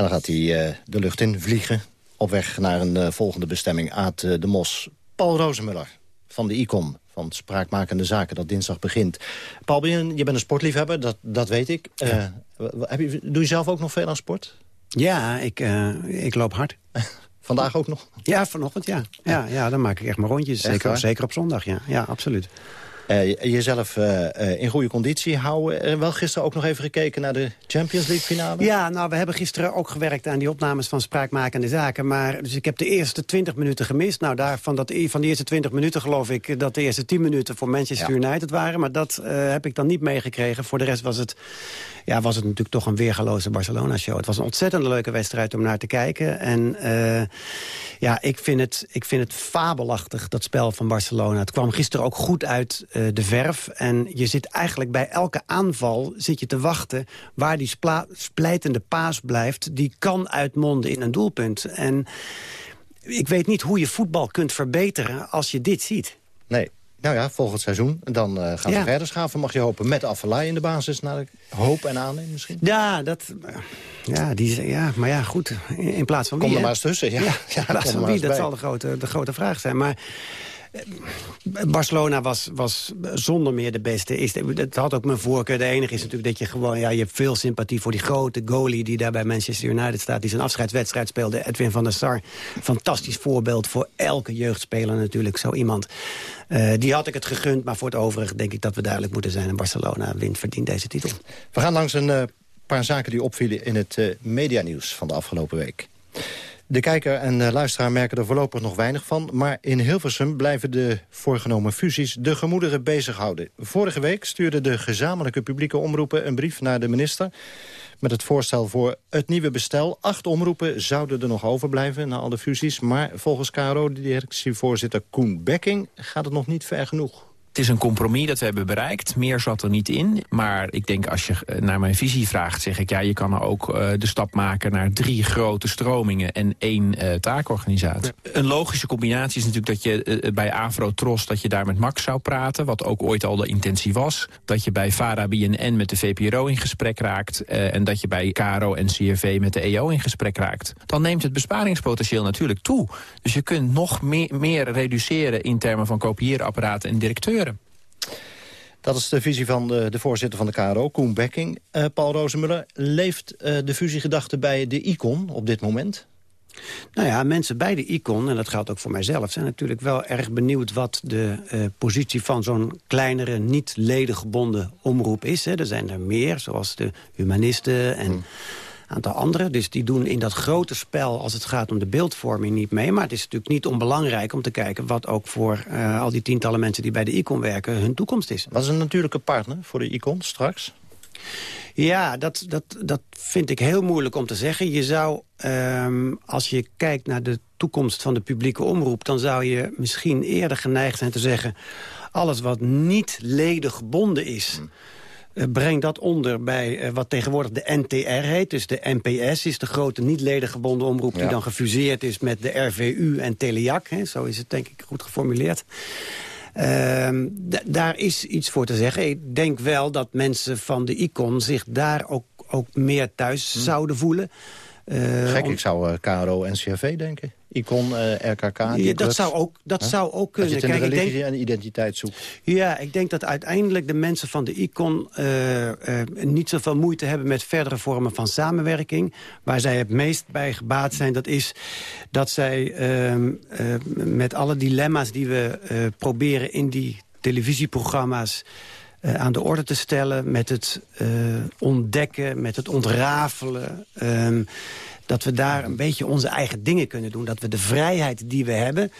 En dan gaat hij de lucht in vliegen. Op weg naar een volgende bestemming. Aad de Mos. Paul Rozemuller van de ICOM van Spraakmakende Zaken dat dinsdag begint. Paul, je bent een sportliefhebber, dat, dat weet ik. Ja. Uh, heb je, doe je zelf ook nog veel aan sport? Ja, ik, uh, ik loop hard. Vandaag ook nog? Ja, vanochtend ja. Ja, ja dan maak ik echt mijn rondjes. Zeker, zeker op zondag, ja. Ja, absoluut. Uh, jezelf uh, in goede conditie houden. wel gisteren ook nog even gekeken naar de Champions League finale? Ja, nou, we hebben gisteren ook gewerkt aan die opnames van Spraakmakende Zaken. Maar, dus ik heb de eerste 20 minuten gemist. Nou, daar, van, dat, van die eerste 20 minuten geloof ik dat de eerste 10 minuten voor Manchester ja. United waren. Maar dat heb ik dan niet meegekregen. Voor de rest was het, ja, was het natuurlijk toch een weergaloze Barcelona-show. Het was een ontzettend leuke wedstrijd om naar te kijken. En ja, ik vind, het, ik vind het fabelachtig, dat spel van Barcelona. Het kwam gisteren ook goed uit de verf. En je zit eigenlijk bij elke aanval zit je te wachten... waar die splijtende paas blijft. Die kan uitmonden in een doelpunt. En ik weet niet hoe je voetbal kunt verbeteren als je dit ziet. Nee. Nou ja, volgend seizoen. Dan uh, gaan we ja. verder schaven, mag je hopen. Met Affelay in de basis, naar hoop en aannemen misschien. Ja, dat, ja, die, ja, maar ja, goed. In, in plaats van Kom wie. er maar eens tussen. Ja, ja, in plaats van wie, dat zal de grote, de grote vraag zijn. Maar Barcelona was, was zonder meer de beste. Het had ook mijn voorkeur. De enige is natuurlijk dat je gewoon... Ja, je hebt veel sympathie voor die grote goalie... die daar bij Manchester United staat. Die zijn afscheidswedstrijd speelde. Edwin van der Sar. Fantastisch voorbeeld voor elke jeugdspeler natuurlijk. Zo iemand. Uh, die had ik het gegund. Maar voor het overige denk ik dat we duidelijk moeten zijn. En Barcelona wint, verdient deze titel. We gaan langs een uh, paar zaken die opvielen... in het uh, medianieuws van de afgelopen week. De kijker en uh, luisteraar merken er voorlopig nog weinig van... maar in Hilversum blijven de voorgenomen fusies de gemoederen bezighouden. Vorige week stuurden de gezamenlijke publieke omroepen een brief naar de minister... met het voorstel voor het nieuwe bestel. Acht omroepen zouden er nog overblijven na alle fusies... maar volgens KRO-directievoorzitter Koen Bekking gaat het nog niet ver genoeg. Het is een compromis dat we hebben bereikt. Meer zat er niet in. Maar ik denk als je naar mijn visie vraagt, zeg ik... ja, je kan ook uh, de stap maken naar drie grote stromingen... en één uh, taakorganisatie. Een logische combinatie is natuurlijk dat je bij Afro-Tros... dat je daar met Max zou praten, wat ook ooit al de intentie was. Dat je bij VARA, BNN met de VPRO in gesprek raakt... en dat je bij KRO en CRV met de EO in gesprek raakt. Dan neemt het besparingspotentieel natuurlijk toe. Dus je kunt nog meer reduceren in termen van kopieerapparaten en directeuren. Dat is de visie van de, de voorzitter van de KRO, Koen Bekking. Uh, Paul Rozemuller, leeft uh, de fusiegedachte bij de ICON op dit moment? Nou ja, mensen bij de ICON, en dat geldt ook voor mijzelf... zijn natuurlijk wel erg benieuwd wat de uh, positie van zo'n kleinere... niet ledengebonden omroep is. Hè. Er zijn er meer, zoals de humanisten en... Hmm aantal anderen. Dus die doen in dat grote spel als het gaat om de beeldvorming niet mee. Maar het is natuurlijk niet onbelangrijk om te kijken... wat ook voor uh, al die tientallen mensen die bij de ICON werken hun toekomst is. Wat is een natuurlijke partner voor de ICON straks? Ja, dat, dat, dat vind ik heel moeilijk om te zeggen. Je zou, um, als je kijkt naar de toekomst van de publieke omroep... dan zou je misschien eerder geneigd zijn te zeggen... alles wat niet ledig gebonden is... Hmm. Uh, breng dat onder bij uh, wat tegenwoordig de NTR heet. Dus de NPS is de grote niet ledig gebonden omroep... Ja. die dan gefuseerd is met de RVU en Teleac. Hè. Zo is het denk ik goed geformuleerd. Uh, daar is iets voor te zeggen. Ik denk wel dat mensen van de ICON zich daar ook, ook meer thuis hm. zouden voelen. Uh, Gek, om... ik zou uh, KRO en CRV denken. Icon, uh, RKK. Ja, dat zou ook, dat zou ook kunnen. Als je Kijk, religie denk, en identiteit zoekt. Ja, ik denk dat uiteindelijk de mensen van de Icon... Uh, uh, niet zoveel moeite hebben met verdere vormen van samenwerking. Waar zij het meest bij gebaat zijn, dat is dat zij ehm, met alle dilemma's die we proberen in die televisieprogramma's... Uh, aan de orde te stellen, met het uh, ontdekken, met het ontrafelen. Um, dat we daar een beetje onze eigen dingen kunnen doen. Dat we de vrijheid die we hebben...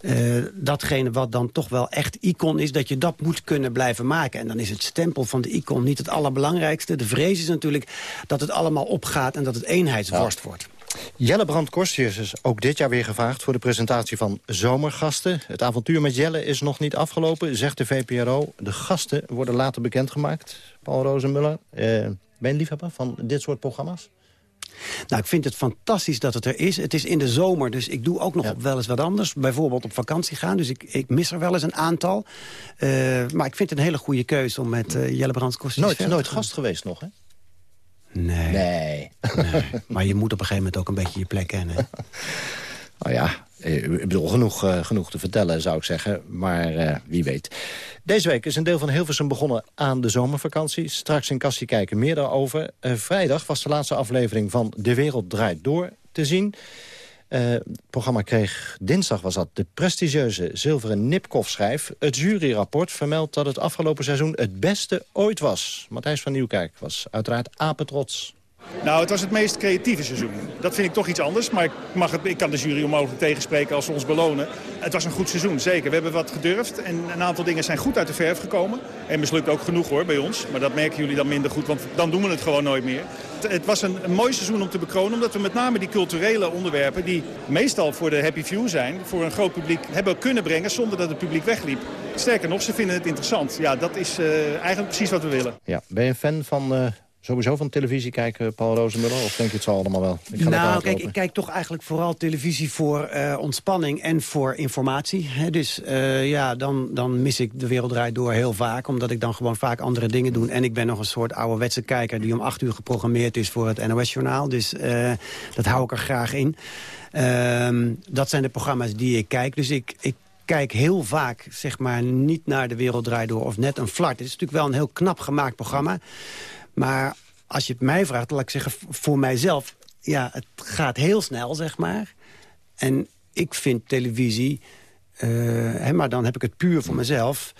Uh, datgene wat dan toch wel echt icon is... dat je dat moet kunnen blijven maken. En dan is het stempel van de icon niet het allerbelangrijkste. De vrees is natuurlijk dat het allemaal opgaat... en dat het eenheidsworst ja. wordt. Jelle Brand-Korstius is ook dit jaar weer gevraagd... voor de presentatie van Zomergasten. Het avontuur met Jelle is nog niet afgelopen, zegt de VPRO. De gasten worden later bekendgemaakt. Paul Rozenmuller, uh, ben je liefhebber van dit soort programma's? Nou, ik vind het fantastisch dat het er is. Het is in de zomer, dus ik doe ook nog ja. wel eens wat anders. Bijvoorbeeld op vakantie gaan, dus ik, ik mis er wel eens een aantal. Uh, maar ik vind het een hele goede keuze om met uh, Jelle Brands Nooit, nooit gast geweest nog, hè? Nee. Nee. nee. Maar je moet op een gegeven moment ook een beetje je plek kennen. nou ja, ik bedoel, genoeg, uh, genoeg te vertellen, zou ik zeggen. Maar uh, wie weet. Deze week is een deel van Hilversum begonnen aan de zomervakantie. Straks in Kassie kijken meer daarover. Uh, vrijdag was de laatste aflevering van De Wereld Draait Door te zien. het programma kreeg, dinsdag was dat, de prestigieuze zilveren Nipkoff-schijf. Het juryrapport vermeldt dat het afgelopen seizoen het beste ooit was. Matthijs van Nieuwkerk was uiteraard apetrots. Nou, het was het meest creatieve seizoen. Dat vind ik toch iets anders, maar ik, mag het, ik kan de jury onmogelijk tegenspreken als ze ons belonen. Het was een goed seizoen, zeker. We hebben wat gedurfd en een aantal dingen zijn goed uit de verf gekomen. En mislukt ook genoeg hoor, bij ons. Maar dat merken jullie dan minder goed, want dan doen we het gewoon nooit meer. Het, was een, mooi seizoen om te bekronen, omdat we met name die culturele onderwerpen... die meestal voor de happy few zijn, voor een groot publiek hebben kunnen brengen... zonder dat het publiek wegliep. Sterker nog, ze vinden het interessant. Ja, dat is uh, eigenlijk precies wat we willen. Ja, ben je een fan van... Uh sowieso van televisie kijken, Paul Rozenmuller? Of denk je het zal allemaal wel? Ik ga nou, kijk, ik kijk toch eigenlijk vooral televisie voor uh, ontspanning en voor informatie. Hè? Dus uh, ja, dan, dan mis ik de wereld door heel vaak. Omdat ik dan gewoon vaak andere dingen doe. En ik ben nog een soort ouderwetse kijker die om acht uur geprogrammeerd is voor het NOS-journaal. Dus uh, dat hou ik er graag in. Ehm, dat zijn de programma's die ik kijk. Dus ik, ik kijk heel vaak zeg maar, niet naar de wereld door of net een flart. Het is natuurlijk wel een heel knap gemaakt programma. Maar als je het mij vraagt, laat ik zeggen, voor mijzelf... ja, het gaat heel snel, zeg maar. En ik vind televisie... Uh, hè, maar dan heb ik het puur voor mezelf...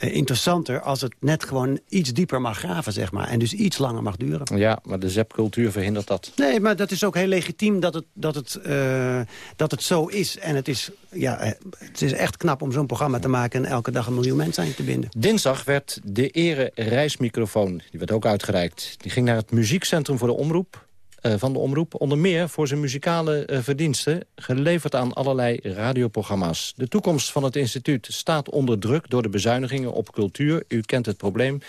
Uh, interessanter als het net gewoon iets dieper mag graven, zeg maar. En dus iets langer mag duren. Ja, maar de zepcultuur verhindert dat. Nee, maar dat is ook heel legitiem dat het, dat het, uh, dat het zo is. En het is, ja, het is echt knap om zo'n programma te maken... en elke dag een miljoen mensen aan te binden. Dinsdag werd de ere reismicrofoon, die werd ook uitgereikt. Die ging naar het muziekcentrum voor de omroep. Uh, van de omroep. Onder meer voor zijn muzikale uh, verdiensten, geleverd aan allerlei radioprogramma's. De toekomst van het instituut staat onder druk door de bezuinigingen op cultuur. U kent het probleem.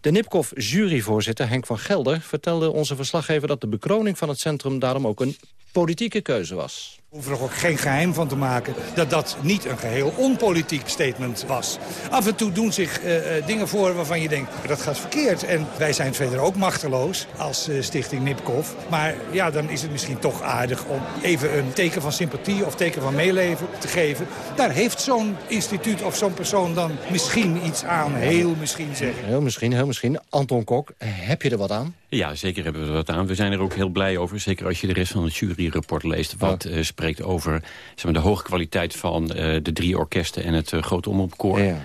De Nipkoff juryvoorzitter Henk van Gelder vertelde onze verslaggever... dat de bekroning van het centrum daarom ook een politieke keuze was. Hoeven er ook geen geheim van te maken dat dat niet een geheel onpolitiek statement was. Af en toe doen zich uh, uh, dingen voor waarvan je denkt, dat gaat verkeerd. En wij zijn verder ook machteloos als uh, stichting Nipkoff. Maar ja, dan is het misschien toch aardig om even een teken van sympathie of teken van meeleven te geven. Daar heeft zo'n instituut of zo'n persoon dan misschien iets aan. Heel misschien zeggen. Heel misschien, heel misschien. Anton Kok, heb je er wat aan? Ja, zeker hebben we er wat aan. We zijn er ook heel blij over. Zeker als je de rest van het juryrapport leest. Wat uh, spreekt over zeg maar, de hoge kwaliteit van uh, de drie orkesten en het uh, grote omroepkoor. Ja.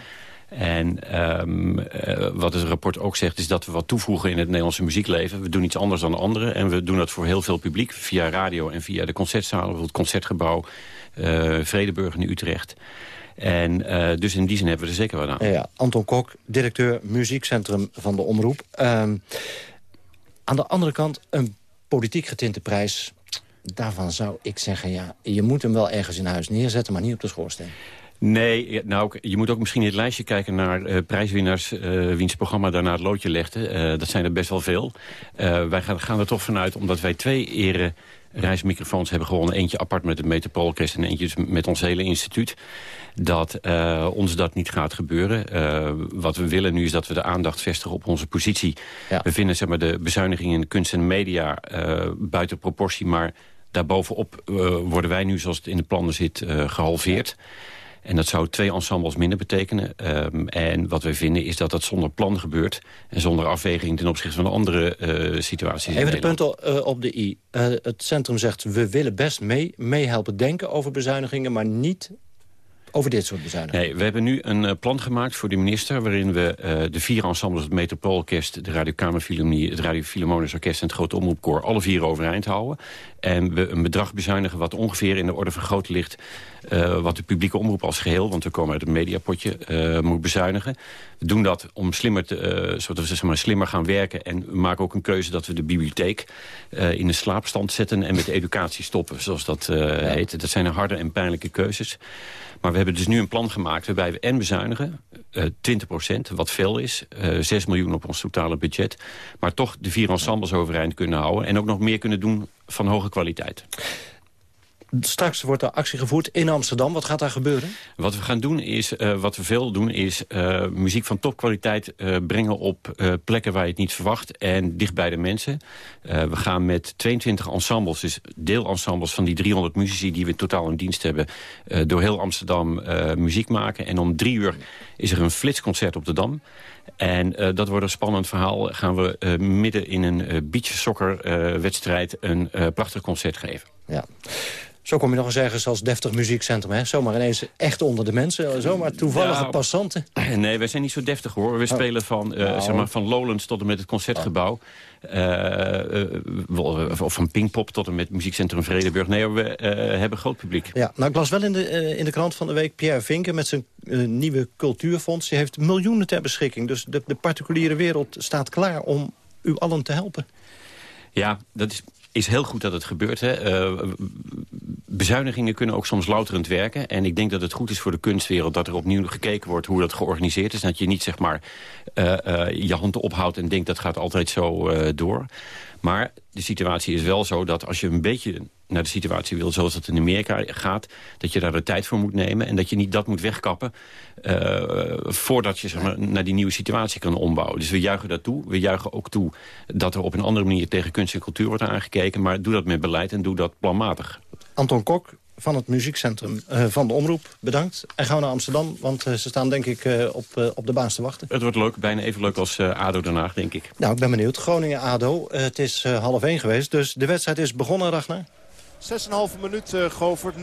En ehm, eh, wat het rapport ook zegt is dat we wat toevoegen in het Nederlandse muziekleven. We doen iets anders dan anderen en we doen dat voor heel veel publiek. Via radio en via de concertzalen, bijvoorbeeld het Concertgebouw, uh, Vredeburg in Utrecht. En uh, dus in die zin hebben we er zeker wat aan. Ja, Anton Kok, directeur muziekcentrum van de Omroep. Um, aan de andere kant een politiek getinte prijs. Daarvan zou ik zeggen, ja, je moet hem wel ergens in huis neerzetten... maar niet op de schoorsteen. Nee, nou, je moet ook misschien in het lijstje kijken naar uh, prijswinnaars... Uh, wiens programma daarna het loodje legde. Uh, dat zijn er best wel veel. wij gaan, gaan, er toch vanuit, omdat wij twee eren reismicrofoons hebben gewonnen. Eentje apart met het Metropoolorkest en eentje dus met ons hele instituut. Dat uh, ons dat niet gaat gebeuren. Uh, wat we willen nu is dat we de aandacht vestigen op onze positie. Ja. We vinden zeg maar, de bezuinigingen in kunst en media uh, buiten proportie. Maar daarbovenop worden wij nu, zoals het in de plannen zit, gehalveerd. En dat zou twee ensembles minder betekenen. Um, en wat wij vinden is dat dat zonder plan gebeurt... en zonder afweging ten opzichte van de andere uh, situaties Even de punten uh, op de i. Uh, het centrum zegt, we willen best mee, meehelpen denken over bezuinigingen... maar niet over dit soort bezuinigingen? Nee, we hebben nu een uh, plan gemaakt voor de minister... waarin we uh, de vier ensembles, het Metropoolorkest... de Radio Kamerfilharmonie, het Radio Philharmonisch Orkest... en het Grote Omroepkoor, alle vier overeind houden. En we een bedrag bezuinigen wat ongeveer in de orde van grootte ligt... Uh, wat de publieke omroep als geheel, want we komen uit het mediapotje, uh, moet bezuinigen. We doen dat om slimmer, te, uh, zodat we zeg maar, slimmer gaan werken. En we maken ook een keuze dat we de bibliotheek in de slaapstand zetten... en met educatie stoppen, zoals dat heet. Dat zijn harde en pijnlijke keuzes. Maar we hebben dus nu een plan gemaakt waarbij we en bezuinigen... 20 procent, wat veel is, 6 miljoen op ons totale budget... maar toch de vier ensembles overeind kunnen houden... en ook nog meer kunnen doen van hoge kwaliteit. Straks wordt er actie gevoerd in Amsterdam. Wat gaat daar gebeuren? Wat we gaan doen is, uh, wat we veel doen, is uh, muziek van topkwaliteit uh, brengen op plekken waar je het niet verwacht en dicht bij de mensen. we gaan met 22 ensembles, dus deelensembles van die 300 muzici die we totaal in dienst hebben, door heel Amsterdam muziek maken. En om drie uur is er een flitsconcert op de Dam. En uh, dat wordt een spannend verhaal. Gaan we uh, midden in een uh, beachsoccer-wedstrijd een prachtig concert geven. Ja. Zo kom je nog eens ergens als deftig muziekcentrum. Hè? Zomaar ineens echt onder de mensen. Zomaar toevallige ja, passanten. Nee, wij zijn niet zo deftig hoor. We oh. spelen van, uh, zeg maar, van Lowlands tot en met het Concertgebouw. Uh, uh, of van Pinkpop tot en met muziekcentrum Vredeburg. Nee, we hebben groot publiek. Ja, nou, ik las wel in de, in de krant van de week Pierre Vinken... met zijn nieuwe cultuurfonds. Die heeft miljoenen ter beschikking. Dus de, de particuliere wereld staat klaar om u allen te helpen. Ja, dat is is heel goed dat het gebeurt. Hè. Uh, bezuinigingen kunnen ook soms louterend werken. En ik denk dat het goed is voor de kunstwereld dat er opnieuw gekeken wordt hoe dat georganiseerd is. Dat je niet zeg maar uh, uh, je hand ophoudt en denkt dat gaat altijd zo door. Maar de situatie is wel zo dat als je een beetje naar de situatie wil zoals het in Amerika gaat... dat je daar de tijd voor moet nemen en dat je niet dat moet wegkappen... Uh, voordat je zeg maar, naar die nieuwe situatie kan ombouwen. Dus we juichen dat toe. We juichen ook toe dat er op een andere manier tegen kunst en cultuur wordt aangekeken. Maar doe dat met beleid en doe dat planmatig. Anton Kok van het muziekcentrum uh, van de Omroep, bedankt. En gaan we naar Amsterdam, want uh, ze staan denk ik uh, op, op de baas te wachten. Het wordt leuk, bijna even leuk als ADO Den Haag, denk ik. Nou, ik ben benieuwd. Groningen-ADO, het is half één geweest, dus de wedstrijd is begonnen, Ragnar. 6,5 minuut uh, Govert. 0-0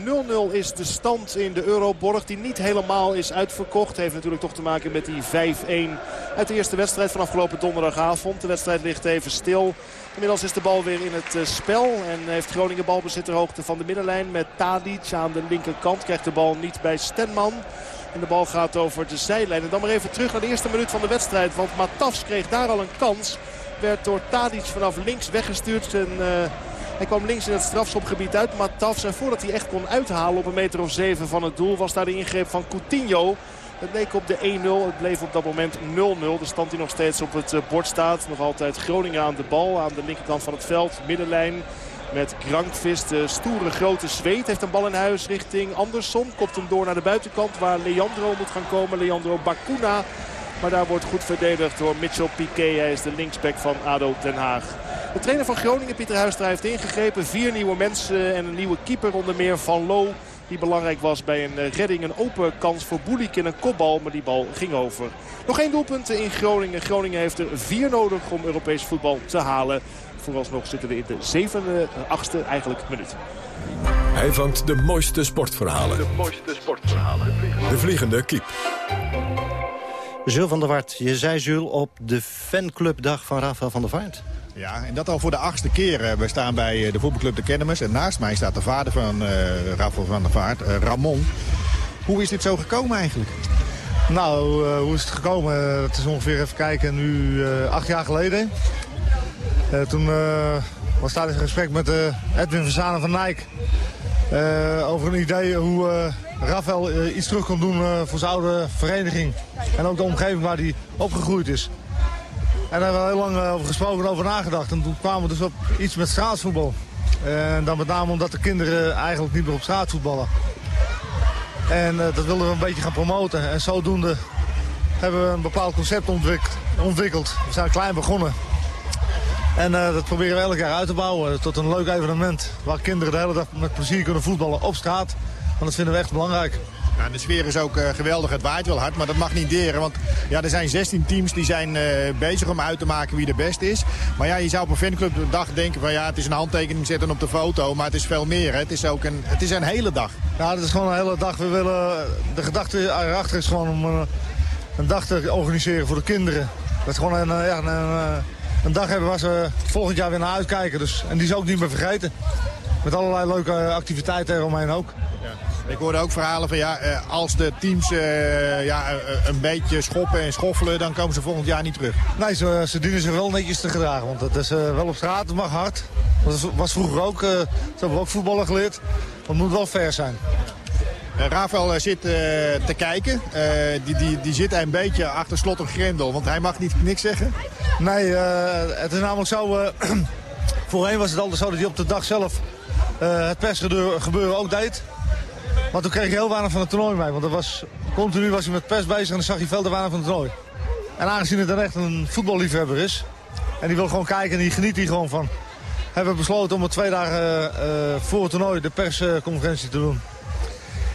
is de stand in de Euroborg die niet helemaal is uitverkocht. Heeft natuurlijk toch te maken met die 5-1 uit de eerste wedstrijd van afgelopen donderdagavond. De wedstrijd ligt even stil. Inmiddels is de bal weer in het uh, spel. En heeft Groningen balbezit hoogte van de middenlijn met Tadic aan de linkerkant. Krijgt de bal niet bij Stenman. En de bal gaat over de zijlijn. En dan maar even terug naar de eerste minuut van de wedstrijd. Want Matafs kreeg daar al een kans. Werd door Tadic vanaf links weggestuurd. En... Uh, hij kwam links in het strafschopgebied uit. Matafs. En voordat hij echt kon uithalen op een meter of zeven van het doel... was daar de ingreep van Coutinho. Het leek op de 1-0. Het bleef op dat moment 0-0. De stand die nog steeds op het eh, bord staat. Nog altijd Groningen aan de bal. Aan de linkerkant van het veld. Middenlijn. Met Grankvist, de stoere grote zweet, heeft een bal in huis richting Andersson. Kopt hem door naar de buitenkant waar Leandro moet gaan komen. Leandro Bacuna. Maar daar wordt goed verdedigd door Mitchell Piquet. Hij is de linksback van ADO Den Haag. De trainer van Groningen, Pieter Huistra, heeft ingegrepen. Vier nieuwe mensen en een nieuwe keeper onder meer van Lo. Die belangrijk was bij een eh, redding. Een open kans voor Boelik in een kopbal. Maar die bal ging over. Nog geen doelpunten in Groningen. Groningen heeft er vier nodig om Europees voetbal te halen. Vooralsnog zitten we in de zevende, eh, achtste eigenlijk minuut. Hij vangt de mooiste sportverhalen. De mooiste sportverhalen. De vliegende kiep. Jules van der Wart, je zei Jules op de fanclubdag van Rafael van der Vaart. Ja, en dat al voor de achtste keer. We staan bij de voetbalclub de Kennemers. En naast mij staat de vader van uh, van der Vaart, Ramon. Hoe is dit zo gekomen eigenlijk? Nou, hoe is het gekomen? Het is ongeveer, even kijken, nu acht jaar geleden. toen was daar een gesprek met Edwin van Zanen van Nijk. over een idee hoe Rafael iets terug kon doen voor zijn oude vereniging. En ook de omgeving waar hij opgegroeid is. En daar hebben we heel lang over gesproken en over nagedacht. En toen kwamen we dus op iets met straatvoetbal. En dan met name omdat de kinderen eigenlijk niet meer op straat voetballen. En uh, dat wilden we een beetje gaan promoten. En zodoende hebben we een bepaald concept ontwikkeld. We zijn klein begonnen. En uh, dat proberen we elk jaar uit te bouwen tot een leuk evenement. Waar kinderen de hele dag met plezier kunnen voetballen op straat. Want dat vinden we echt belangrijk. Ja, de sfeer is ook uh, geweldig. Het waait wel hard, maar dat mag niet deren. Want ja, er zijn 16 teams die zijn uh, bezig om uit te maken wie de beste is. Maar ja, je zou op een fanclubdag denken van ja, het is een handtekening zetten op de foto. Maar het is veel meer. Hè. Het, is ook een, het is een hele dag. Ja, het is gewoon een hele dag. We willen, de gedachte erachter is gewoon om een, een dag te organiseren voor de kinderen. Dat is gewoon een, ja, een, een dag hebben waar ze volgend jaar weer naar uitkijken. Dus, en die is ook niet meer vergeten. Met allerlei leuke activiteiten eromheen ook. Ik hoorde ook verhalen van ja, eh, als de teams uh, ja, eh, een beetje schoppen en schoffelen, dan komen ze volgend jaar niet terug. Nee, ze, ze dienen zich wel netjes te gedragen, want het is wel op straat, het mag hard. Dat was vroeger ook, ze hebben ook voetballen geleerd, het moet wel fair zijn. Uh, Rafael zit te kijken. die, die, die zit een beetje achter slot en grendel, want hij mag niet, niks zeggen. Nee, het is namelijk zo... voorheen was het altijd zo dat hij op de dag zelf het persgebeuren ook deed. Maar toen kreeg je heel weinig van het toernooi mee. Want er was, continu was hij met pers bezig en dan zag je veel te weinig van het toernooi. En aangezien het dan echt een voetballiefhebber is... en die wil gewoon kijken en die geniet hier gewoon van... hebben we besloten om het twee dagen uh, voor het toernooi de persconferentie te doen.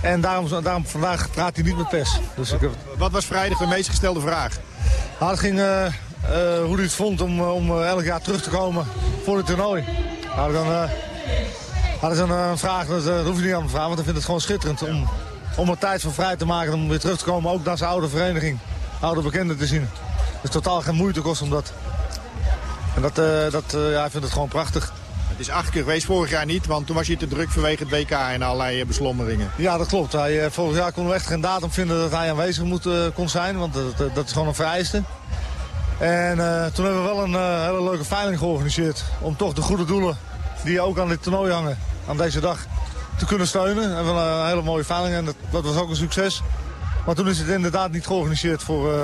En daarom, daarom vandaag praat hij niet met pers. Dus wat, ik heb... wat was vrijdag de meest gestelde vraag? Nou, het ging uh, uh, hoe hij het vond om, om elk jaar terug te komen voor het toernooi. Nou, dan dat is een, een vraag, dat, dat hoef je niet aan te vragen, want ik vind het gewoon schitterend om, om er tijd voor vrij te maken om weer terug te komen. Ook naar zijn oude vereniging, oude bekenden te zien. Het is totaal geen moeite kost om dat. En dat, uh, dat uh, ja, ik vind het gewoon prachtig. Het is acht keer geweest, vorig jaar niet, want toen was je te druk vanwege het WK en allerlei beslommeringen. Ja, dat klopt. Hij, vorig jaar konden we echt geen datum vinden dat hij aanwezig moet, uh, kon zijn, want dat, dat is gewoon een vereiste. En toen hebben we wel een hele leuke veiling georganiseerd om toch de goede doelen die ook aan dit toernooi hangen, aan deze dag, te kunnen steunen. En wel een hele mooie veiling en dat, dat, was ook een succes. Maar toen is het inderdaad niet georganiseerd voor, uh,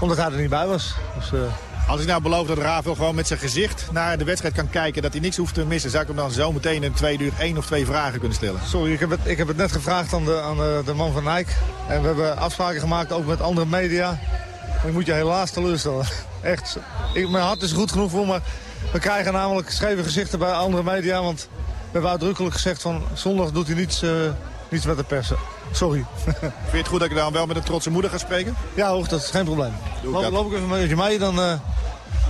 omdat hij er niet bij was. Dus, uh... Als ik nou beloof dat Ravel gewoon met zijn gezicht naar de wedstrijd kan kijken... dat hij niks hoeft te missen, zou ik hem dan zo meteen in twee uur één of twee vragen kunnen stellen? Sorry, ik heb het, ik heb het net gevraagd aan, de, aan de, de man van Nike. En we hebben afspraken gemaakt, ook met andere media. Maar ik moet je helaas teleurstellen. Echt, ik, mijn hart is goed genoeg voor me. We krijgen namelijk scheve gezichten bij andere media. Want we hebben uitdrukkelijk gezegd van zondag doet hij niets, uh, niets met de persen. Sorry. Vind je het goed dat ik dan wel met een trotse moeder ga spreken? Ja hoor, dat is geen probleem. Loop, loop ik even met je mee, dan... Uh,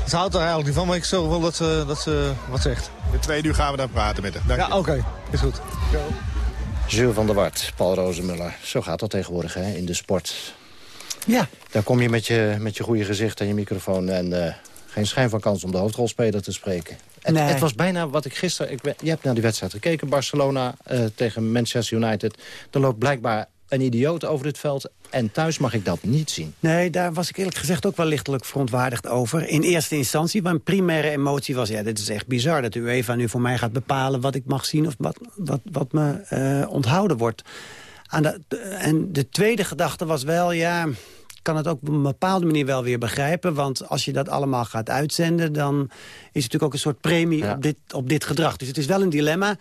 ze houdt er eigenlijk niet van, maar ik zorg wel dat ze, dat ze wat zegt. In twee uur gaan we dan praten met haar. ja, oké. Is goed. Jules van der Wart, Paul Rozenmuller. Zo gaat dat tegenwoordig hè, in de sport. Ja. Dan kom je met je, met je goede gezicht en je microfoon... en uh, geen schijn van kans om de hoofdrolspeler te spreken. Het, nee. het was bijna wat ik gisteren... Ik, je hebt naar die wedstrijd gekeken, Barcelona uh, tegen Manchester United. Er loopt blijkbaar een idioot over het veld. En thuis mag ik dat niet zien. Nee, daar was ik eerlijk gezegd ook wel lichtelijk verontwaardigd over. In eerste instantie, mijn primaire emotie was... ja, dit is echt bizar dat u even nu voor mij gaat bepalen... wat ik mag zien of wat, wat, wat me uh, onthouden wordt. Aan de, en de tweede gedachte was wel, ja kan het ook op een bepaalde manier wel weer begrijpen. Want als je dat allemaal gaat uitzenden... dan is het natuurlijk ook een soort premie op, dit, op dit gedrag. Dus het is wel een dilemma.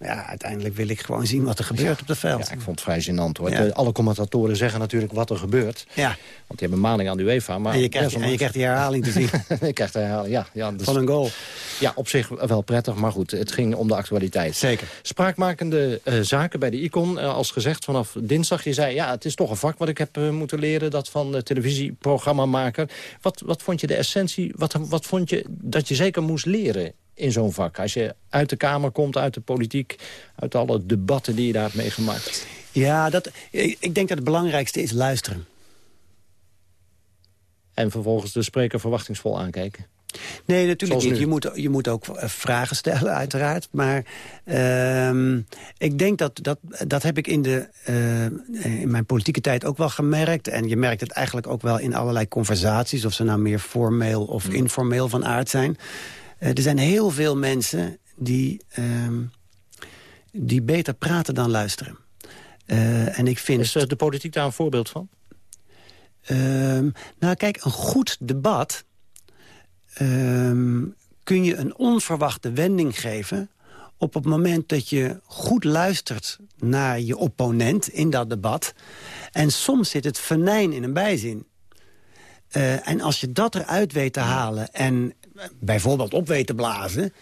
Ja, uiteindelijk wil ik gewoon zien wat er gebeurt op het veld. Ja, ik vond het vrij gênant hoor. Ja. Alle commentatoren zeggen natuurlijk wat er gebeurt. Ja. Want die hebben maning aan de UEFA. Maar en, je krijgt, en je krijgt die herhaling te zien. je krijgt de herhaling, ja. ja dus, Van een goal. Ja, op zich wel prettig. Maar goed, het ging om de actualiteit. Zeker. Spraakmakende uh, zaken bij de Icon. Uh, als gezegd vanaf dinsdag. Je zei, ja, het is toch een vak wat ik heb uh, moeten leren. Dat van de televisieprogrammamaker. Wat, wat vond je de essentie? Wat, wat vond je dat je zeker moest leren in zo'n vak? Als je uit de Kamer komt, uit de politiek... uit alle debatten die je daar hebt meegemaakt. Ja, dat, ik denk dat het belangrijkste is luisteren. en vervolgens de spreker verwachtingsvol aankijken. Nee, natuurlijk niet. Je moet, je moet ook eh, vragen stellen, uiteraard. Maar uh, ik denk dat, dat, dat heb ik in, de, uh, in mijn politieke tijd ook wel gemerkt. En je merkt het eigenlijk ook wel in allerlei conversaties... of ze nou meer formeel of mm. informeel van aard zijn. Uh, er zijn heel veel mensen die, uh, die beter praten dan luisteren. en ik vind... Is de politiek daar een voorbeeld van? Ehm, nou, kijk, een goed debat um, kun je een onverwachte wending geven op het moment dat je goed luistert naar je opponent in dat debat. En soms zit het venijn in een bijzin. Uh, en als je dat eruit weet te halen en bijvoorbeeld op weet te blazen...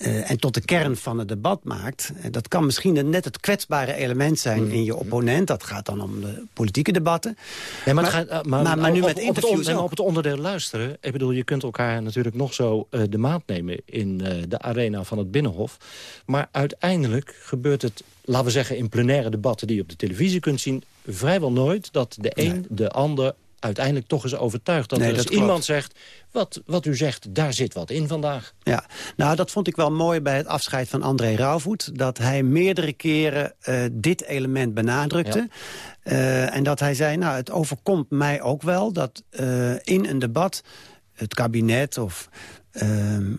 Uh, en tot de kern van het debat maakt... Uh, dat kan misschien net het kwetsbare element zijn mm. in je opponent. Dat gaat dan om de politieke debatten. Nee, maar, maar, gaat, uh, maar, maar, maar, nu op, met interviews op het, op het onderdeel luisteren... ik bedoel, je kunt elkaar natuurlijk nog zo de maat nemen... in de arena van het Binnenhof. Maar uiteindelijk gebeurt het, laten we zeggen... in plenaire debatten die je op de televisie kunt zien... vrijwel nooit dat de een nee. de ander uiteindelijk toch eens overtuigd. Dat nee, er dat iemand zegt, wat, wat u zegt, daar zit wat in vandaag. Ja, nou dat vond ik wel mooi bij het afscheid van André Rauwvoet. Dat hij meerdere keren uh, dit element benadrukte. Ja. Uh, en dat hij zei, nou het overkomt mij ook wel... dat uh, in een debat het kabinet of ehm,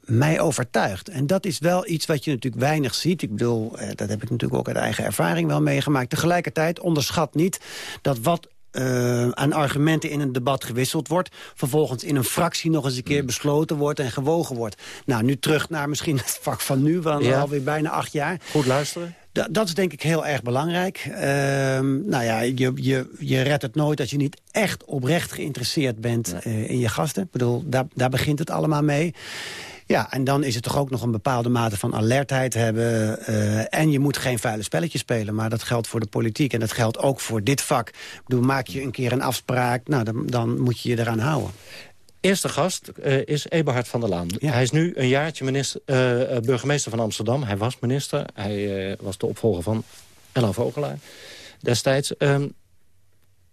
mij overtuigt. En dat is wel iets wat je natuurlijk weinig ziet. Ik bedoel, dat heb ik natuurlijk ook uit eigen ervaring wel meegemaakt. Tegelijkertijd onderschat niet dat wat uh, aan argumenten in een debat gewisseld wordt... vervolgens in een fractie nog eens een keer besloten wordt en gewogen wordt. Nou, nu terug naar misschien het vak van nu, van ja. alweer bijna acht jaar. Goed luisteren. Da dat is denk ik heel erg belangrijk. Uh, nou ja, je, je, je redt het nooit als je niet echt oprecht geïnteresseerd bent nee. uh, in je gasten. Ik bedoel, daar, daar begint het allemaal mee. Ja, en dan is het toch ook nog een bepaalde mate van alertheid hebben. Uh, en je moet geen vuile spelletjes spelen. Maar dat geldt voor de politiek en dat geldt ook voor dit vak. Ik bedoel, maak je een keer een afspraak, nou, dan, dan moet je je eraan houden. Eerste gast uh, is Eberhard van der Laan. Ja. Hij is nu een jaartje minister, uh, burgemeester van Amsterdam. Hij was minister. Hij was de opvolger van Ella Vogelaar destijds. Um,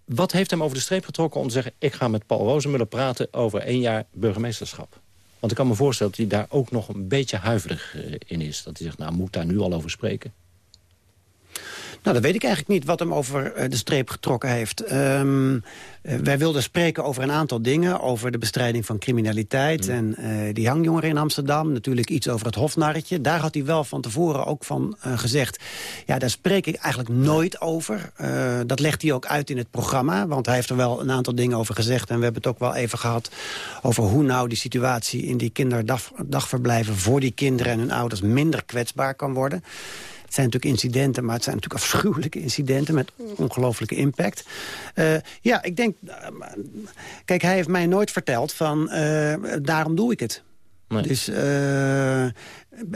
wat heeft hem over de streep getrokken om te zeggen... ik ga met Paul Rozenmuller praten over één jaar burgemeesterschap? Want ik kan me voorstellen dat hij daar ook nog een beetje huiverig uh, in is. Dat hij zegt, nou, moet daar nu al over spreken? Nou, dat weet ik eigenlijk niet wat hem over uh, de streep getrokken heeft. Um, uh, wij wilden spreken over een aantal dingen. Over de bestrijding van criminaliteit mm. en uh, die hangjongeren in Amsterdam. Natuurlijk iets over het hofnarretje. Daar had hij wel van tevoren ook van gezegd... ja, daar spreek ik eigenlijk nooit over. dat legt hij ook uit in het programma. Want hij heeft er wel een aantal dingen over gezegd. En we hebben het ook wel even gehad over hoe nou die situatie... in die kinderdagverblijven voor die kinderen en hun ouders minder kwetsbaar kan worden. Het zijn natuurlijk incidenten, maar het zijn natuurlijk afschuwelijke incidenten... met ongelooflijke impact. Uh, ja, ik denk... Uh, kijk, hij heeft mij nooit verteld van... Uh, daarom doe ik het. Nee. Dus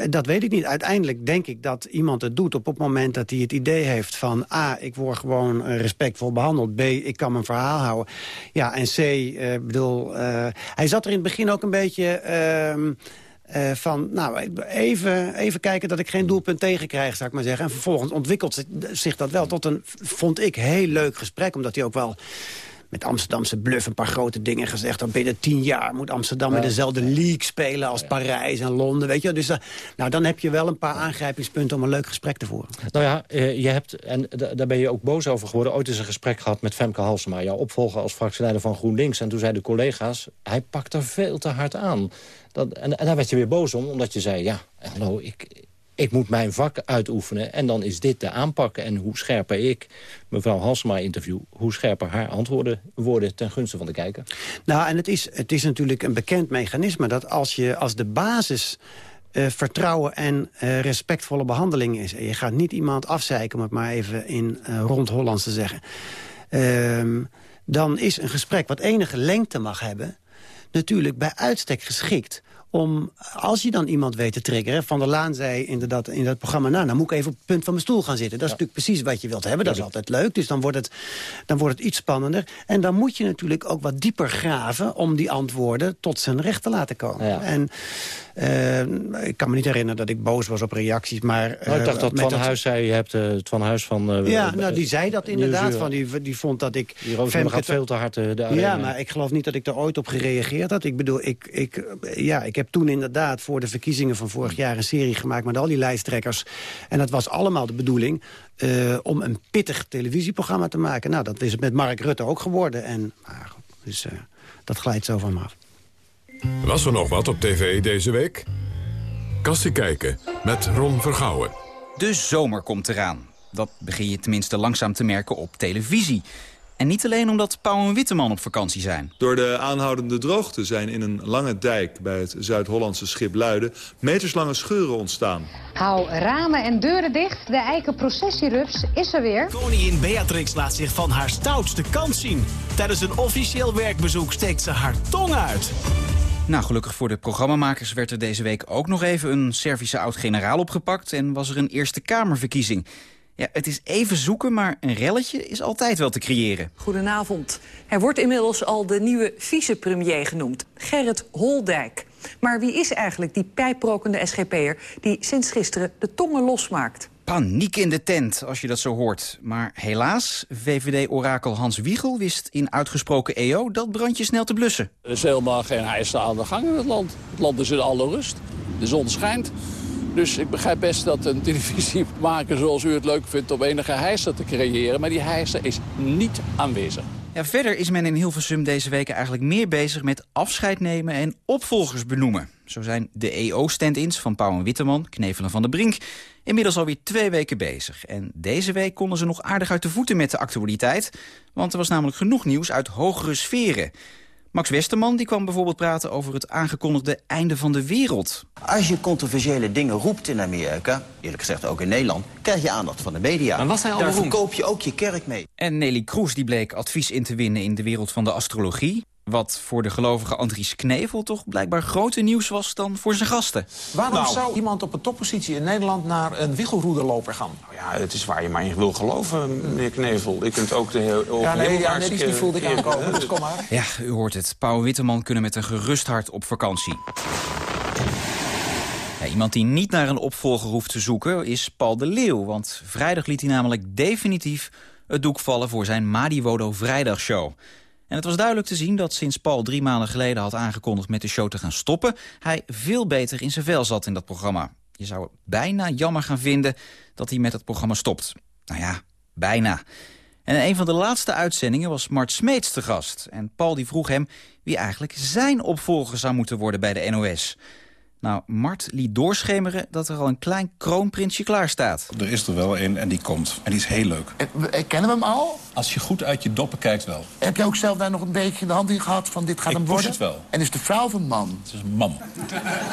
dat weet ik niet. Uiteindelijk denk ik dat iemand het doet op het moment dat hij het idee heeft van... A, ik word gewoon respectvol behandeld. B, ik kan mijn verhaal houden. Ja, en C, bedoel... hij zat er in het begin ook een beetje... Uh, van, nou, even, even kijken dat ik geen doelpunt tegenkrijg, zou ik maar zeggen. En vervolgens ontwikkelt zich dat wel tot een, vond ik, heel leuk gesprek. Omdat hij ook wel met Amsterdamse bluff een paar grote dingen gezegd. Dat binnen tien jaar moet Amsterdam met dezelfde league spelen als Parijs en Londen. Weet je? Dus uh, nou, dan heb je wel een paar aangrijpingspunten om een leuk gesprek te voeren. Nou ja, uh, je hebt, en daar ben je ook boos over geworden... ooit is een gesprek gehad met Femke Halsema... jouw opvolger als fractieleider van GroenLinks. En toen zeiden collega's, hij pakt er veel te hard aan. Dat, en, en daar werd je weer boos om, omdat je zei... ja, hallo, ik, ik moet mijn vak uitoefenen en dan is dit de aanpak. En hoe scherper ik, mevrouw Halsema interview... hoe scherper haar antwoorden worden ten gunste van de kijker. Nou, en het is, het is natuurlijk een bekend mechanisme... dat als, je, als de basis uh, vertrouwen en uh, respectvolle behandeling is... en je gaat niet iemand afzeiken, om het maar even in uh, rond-Hollands te zeggen... Uh, dan is een gesprek wat enige lengte mag hebben natuurlijk bij uitstek geschikt om, als je dan iemand weet te triggeren... Van der Laan zei inderdaad in dat programma... nou, dan moet ik even op het punt van mijn stoel gaan zitten. Dat is natuurlijk precies wat je wilt hebben. Dat is altijd leuk, dus dan wordt, het, dan wordt het iets spannender. En dan moet je natuurlijk ook wat dieper graven... om die antwoorden tot zijn recht te laten komen. En uh, ik kan me niet herinneren dat ik boos was op reacties, maar... Uh, nou, ik dacht dat Van dat... Huis zei, je hebt uh, Van Huis van... ja, nou, die zei dat inderdaad. Van, die, die vond dat ik... Die gaat veel te hard de. Ja, maar ik geloof niet dat ik er ooit op gereageerd had. Ik bedoel, ik, ik, ja, ik heb toen inderdaad voor de verkiezingen van vorig jaar... een serie gemaakt met al die lijsttrekkers. En dat was allemaal de bedoeling... Uh, om een pittig televisieprogramma te maken. Nou, dat is het met Mark Rutte ook geworden. En, maar, dus uh, dat glijdt zo van me af. Was er nog wat op tv deze week? Kastie kijken met Ron Vergouwen. De zomer komt eraan. Dat begin je tenminste langzaam te merken op televisie. En niet alleen omdat Pauw en Witteman op vakantie zijn. Door de aanhoudende droogte zijn in een lange dijk bij het Zuid-Hollandse schip Luiden meterslange scheuren ontstaan. Hou ramen en deuren dicht, de eiken processierups is er weer. Koningin Beatrix laat zich van haar stoutste kant zien. Tijdens een officieel werkbezoek steekt ze haar tong uit. Nou, gelukkig voor de programmamakers werd er deze week ook nog even een Servische oud-generaal opgepakt... en was er een Eerste Kamerverkiezing. Ja, het is even zoeken, maar een relletje is altijd wel te creëren. Goedenavond. Hij wordt inmiddels al de nieuwe vicepremier genoemd, Gerrit Holdijk. Maar wie is eigenlijk die pijprokende SGP'er die sinds gisteren de tongen losmaakt? Paniek in de tent, als je dat zo hoort. Maar helaas, VVD-orakel Hans Wiegel wist in uitgesproken EO... dat brandje snel te blussen. Er is helemaal geen hijsen aan de gang in het land. Het land is in alle rust. De zon schijnt. Dus ik begrijp best dat een televisiemaker zoals u het leuk vindt... om enige hijsen te creëren. Maar die hijsen is niet aanwezig. Ja, verder is men in Hilversum deze weken eigenlijk meer bezig met afscheid nemen en opvolgers benoemen. Zo zijn de EO-stand-ins van Pauw en Witteman, Knevelen van de Brink, inmiddels alweer twee weken bezig. En deze week konden ze nog aardig uit de voeten met de actualiteit, want er was namelijk genoeg nieuws uit hogere sferen. Max Westerman die kwam bijvoorbeeld praten over het aangekondigde einde van de wereld. Als je controversiële dingen roept in Amerika, eerlijk gezegd ook in Nederland... krijg je aandacht van de media. Maar wat zijn Daar verkoop je ook je kerk mee. En Nelly Kroes die bleek advies in te winnen in de wereld van de astrologie. Wat voor de gelovige Andries Knevel toch blijkbaar groter nieuws was dan voor zijn gasten. Waarom nou. zou iemand op een toppositie in Nederland naar een wiegelroederloper gaan? Nou ja, het is waar je maar in wil geloven, meneer Knevel. Je kunt ook de heel Ja, nee, ja, net die voelde ik aankomen, dus kom maar. Ja, u hoort het. Pauw Witteman kunnen met een gerust hart op vakantie. Ja, iemand die niet naar een opvolger hoeft te zoeken is Paul de Leeuw. Want vrijdag liet hij namelijk definitief het doek vallen voor zijn Madiwodo Vrijdagshow. En het was duidelijk te zien dat sinds Paul drie maanden geleden had aangekondigd met de show te gaan stoppen... hij veel beter in zijn vel zat in dat programma. Je zou het bijna jammer gaan vinden dat hij met het programma stopt. Nou ja, bijna. En in een van de laatste uitzendingen was Mart Smeets te gast. En Paul die vroeg hem wie eigenlijk zijn opvolger zou moeten worden bij de NOS. Nou, Mart liet doorschemeren dat er al een klein kroonprinsje klaar staat. Er is er wel een en die komt. En die is heel leuk. kennen we hem al? Als je goed uit je doppen kijkt wel. Heb je ook zelf daar nog een beetje de hand in gehad van dit gaat Ik hem worden? het wel. En is de vrouw of een man? Het is een man.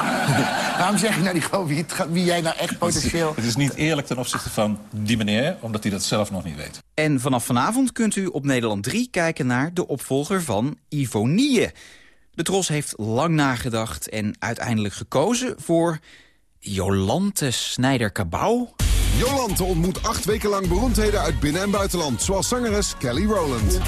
Waarom zeg je nou niet gewoon wie, het, wie jij nou echt potentieel... Het is niet eerlijk ten opzichte van die meneer, omdat hij dat zelf nog niet weet. En vanaf vanavond kunt u op Nederland 3 kijken naar de opvolger van Ivonie. De Tros heeft lang nagedacht en uiteindelijk gekozen voor Jolante Snijder-Cabau. Jolante ontmoet acht weken lang beroemdheden uit binnen- en buitenland... zoals zangeres Kelly Rowland.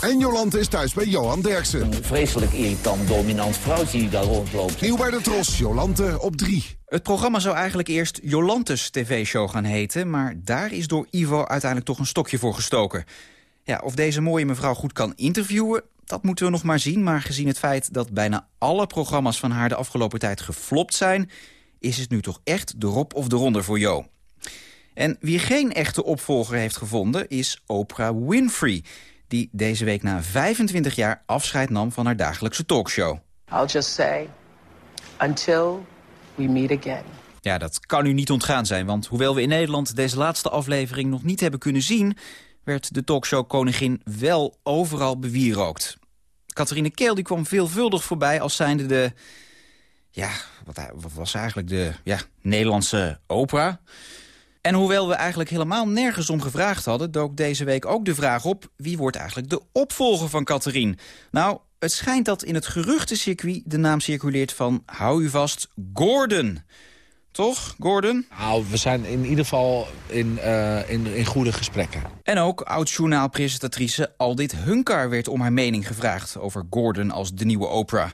En Jolante is thuis bij Johan Derksen. Een vreselijk irritant, dominant vrouwtje die daar rondloopt. Nieuw bij de Tros, Jolante op drie. Het programma zou eigenlijk eerst Jolantes TV-show gaan heten... maar daar is door Ivo uiteindelijk toch een stokje voor gestoken. Ja, of deze mooie mevrouw goed kan interviewen, dat moeten we nog maar zien. Maar gezien het feit dat bijna alle programma's van haar de afgelopen tijd geflopt zijn... is het nu toch echt de rob of de ronder voor Jo. En wie geen echte opvolger heeft gevonden is Oprah Winfrey... die deze week na 25 jaar afscheid nam van haar dagelijkse talkshow. I'll just say, until we meet again. Ja, dat kan u niet ontgaan zijn, want hoewel we in Nederland deze laatste aflevering nog niet hebben kunnen zien werd de talkshow Koningin wel overal bewierookt. Catharine Keel die kwam veelvuldig voorbij als zijnde de... Ja, wat, wat was eigenlijk de ja, Nederlandse opera? En hoewel we eigenlijk helemaal nergens om gevraagd hadden... dook deze week ook de vraag op... wie wordt eigenlijk de opvolger van Catherine? Nou, Het schijnt dat in het geruchtencircuit de naam circuleert van, hou u vast, Gordon. Toch, Gordon? Nou, we zijn in ieder geval in, uh, in, in goede gesprekken. En ook oud-journaalpresentatrice Aldit Hunkar werd om haar mening gevraagd... over Gordon als de nieuwe Oprah.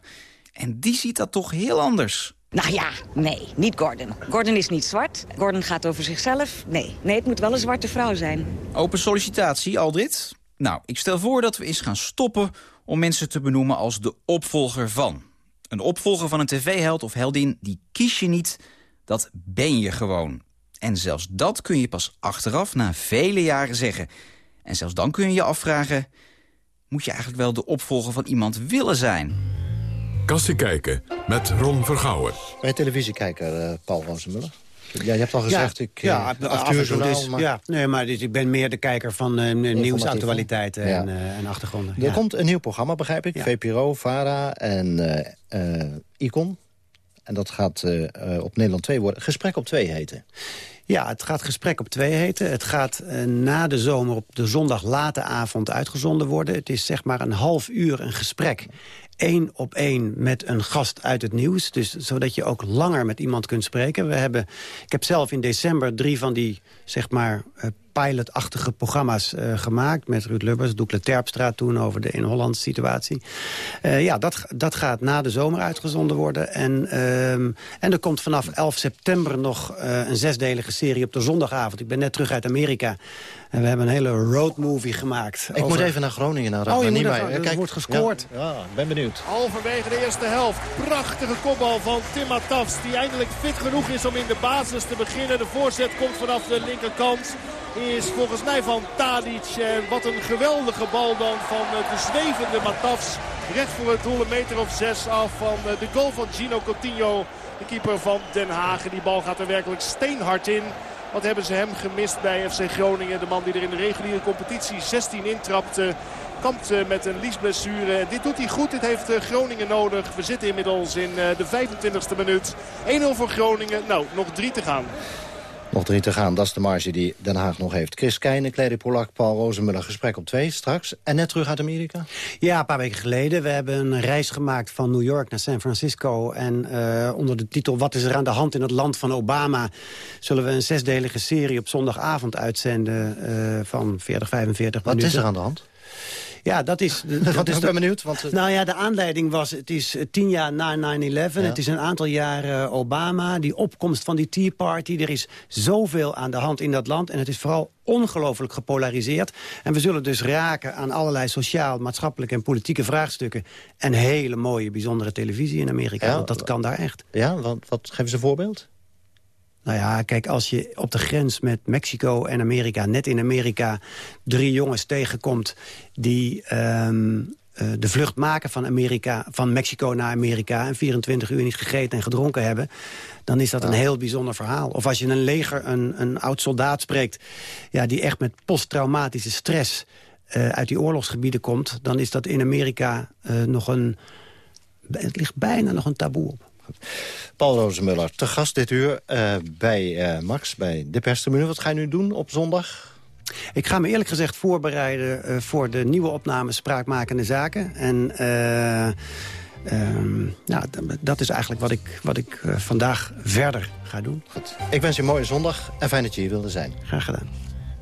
En die ziet dat toch heel anders. Nou ja, nee, niet Gordon. Gordon is niet zwart. Gordon gaat over zichzelf. Nee, nee het moet wel een zwarte vrouw zijn. Open sollicitatie, Aldrit? Nou, ik stel voor dat we eens gaan stoppen om mensen te benoemen als de opvolger van. Een opvolger van een tv-held of heldin, die kies je niet, dat ben je gewoon. En zelfs dat kun je pas achteraf na vele jaren zeggen. En zelfs dan kun je je afvragen... moet je eigenlijk wel de opvolger van iemand willen zijn? Kassie kijken met Ron Vergouwen. Bij televisiekijker uh, Paul Rozenmuller. Ja, je hebt al gezegd, ja, ik, ja, de aftuurjournaal... Maar... Ja, nee, maar dus ik ben meer de kijker van uh, nieuwsactualiteiten en, uh, en achtergronden. Er komt een nieuw programma, begrijp ik. VPRO, VARA en uh, Icon. En dat gaat op Nederland 2 worden. Gesprek op 2 heten. Ja, het gaat Gesprek op 2 heten. Het gaat na de zomer op de zondag late avond uitgezonden worden. Het is zeg maar een half uur een gesprek één op één met een gast uit het nieuws. Dus zodat je ook langer met iemand kunt spreken. We hebben, ik heb zelf in december drie van die zeg maar, uh, pilotachtige programma's uh, gemaakt. Met Ruud Lubbers, Doekle Terpstra toen over de in Holland situatie. Uh, ja, dat, dat gaat na de zomer uitgezonden worden. En, uh, en er komt vanaf 11 september nog een zesdelige serie op de zondagavond. Ik ben net terug uit Amerika. En we hebben een hele roadmovie gemaakt. Ik moet even naar Groningen. Naar oh, je moet naar, Kijk, wordt gescoord. Ja, ja, ben benieuwd. Halverwege de eerste helft. Prachtige kopbal van Tim Matafs. Die eindelijk fit genoeg is om in de basis te beginnen. De voorzet komt vanaf de linkerkant. Is volgens mij van Tadic. En wat een geweldige bal dan van de zwevende Matafs. Recht voor het doel, een meter of zes af van de goal van Gino Coutinho. De keeper van Den Haag. Die bal gaat er werkelijk steenhard in. Wat hebben ze hem gemist bij FC Groningen. De man die er in de reguliere competitie 16 intrapte. Kampt met een liesblessure. Dit doet hij goed. Dit heeft Groningen nodig. We zitten inmiddels in de 25e minuut. 1-0 voor Groningen. Nou, nog drie te gaan. Nog drie te gaan, dat is de marge die Den Haag nog heeft. Chris Keijne, Claire Polak, Paul Rozenmuller, gesprek op twee straks. En net terug uit Amerika? Ja, een paar weken geleden. We hebben een reis gemaakt van New York naar San Francisco. En uh, onder de titel Wat is er aan de hand in het land van Obama... zullen we een zesdelige serie op zondagavond uitzenden uh, van 40, 45 Wat minuten. Wat is er aan de hand? Ja, dat is... Wat is ik ben benieuwd. Want, uh... Nou ja, de aanleiding was, het is tien jaar na 9-11. Ja. Het is een aantal jaren Obama. Die opkomst van die Tea Party. Er is zoveel aan de hand in dat land. En het is vooral ongelooflijk gepolariseerd. En we zullen dus raken aan allerlei sociaal, maatschappelijke en politieke vraagstukken. En hele mooie, bijzondere televisie in Amerika. Ja, want dat kan daar echt. Ja, wat, wat geven ze een voorbeeld? Nou ja, kijk, als je op de grens met Mexico en Amerika... net in Amerika drie jongens tegenkomt... die um, uh, de vlucht maken van, Amerika, van Mexico naar Amerika... en 24 uur niet gegeten en gedronken hebben... dan is dat een heel bijzonder verhaal. Of als je een leger, een, een oud soldaat spreekt... Ja, die echt met posttraumatische stress uh, uit die oorlogsgebieden komt... dan is dat in Amerika uh, nog een... Het ligt bijna nog een taboe op. Paul Rozenmuller, te gast dit uur uh, bij uh, Max, bij de perstribune. Wat ga je nu doen op zondag? Ik ga me eerlijk gezegd voorbereiden uh, voor de nieuwe opname Spraakmakende Zaken. En um, nou, dat is eigenlijk wat ik, wat ik vandaag verder ga doen. Goed. Ik wens je een mooie zondag en fijn dat je hier wilde zijn. Graag gedaan.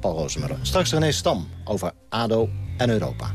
Paul Rozenmuller. Straks René Stam over ADO en Europa.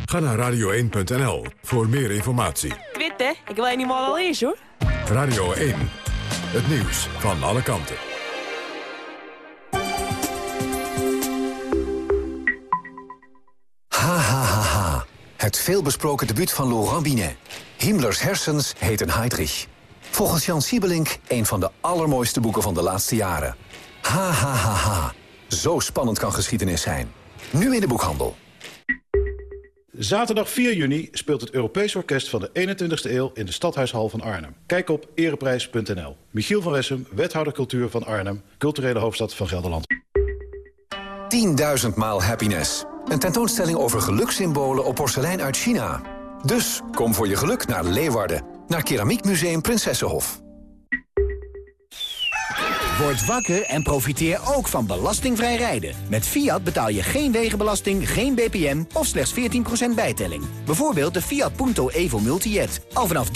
Ga naar radio1.nl voor meer informatie. Twitter? Ik wil je niet maar al eens, hoor. Radio 1. Het nieuws van alle kanten. Ha, ha, ha, ha. Het veelbesproken debuut van Laurent Binet. Himmlers hersens heten Heydrich. Volgens Jan Siebelink een van de allermooiste boeken van de laatste jaren. Ha, ha, ha, ha. Zo spannend kan geschiedenis zijn. Nu in de boekhandel. Zaterdag 4 juni speelt het Europees Orkest van de 21ste eeuw... in de Stadhuishal van Arnhem. Kijk op ereprijs.nl. Michiel van Wessem, wethouder cultuur van Arnhem... culturele hoofdstad van Gelderland. 10.000 maal happiness. Een tentoonstelling over gelukssymbolen op porselein uit China. Dus kom voor je geluk naar Leeuwarden. Naar Keramiekmuseum Prinsessenhof. Word wakker en profiteer ook van belastingvrij rijden. Met Fiat betaal je geen wegenbelasting, geen BPM of slechts 14% bijtelling. Bijvoorbeeld de Fiat Punto Evo Multijet. Al vanaf 13.995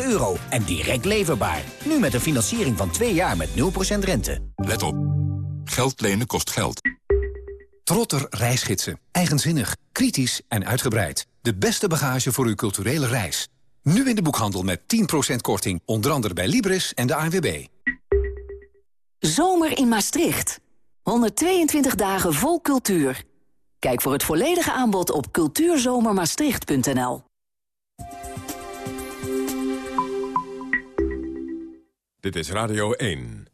euro en direct leverbaar. Nu met een financiering van 2 jaar met 0% rente. Let op. Geld lenen kost geld. Trotter reisgidsen. Eigenzinnig, kritisch en uitgebreid. De beste bagage voor uw culturele reis. Nu in de boekhandel met 10% korting. Onder andere bij Libris en de ANWB. Zomer in Maastricht. 122 dagen vol cultuur. Kijk voor het volledige aanbod op cultuurzomermaastricht.nl. Dit is Radio 1.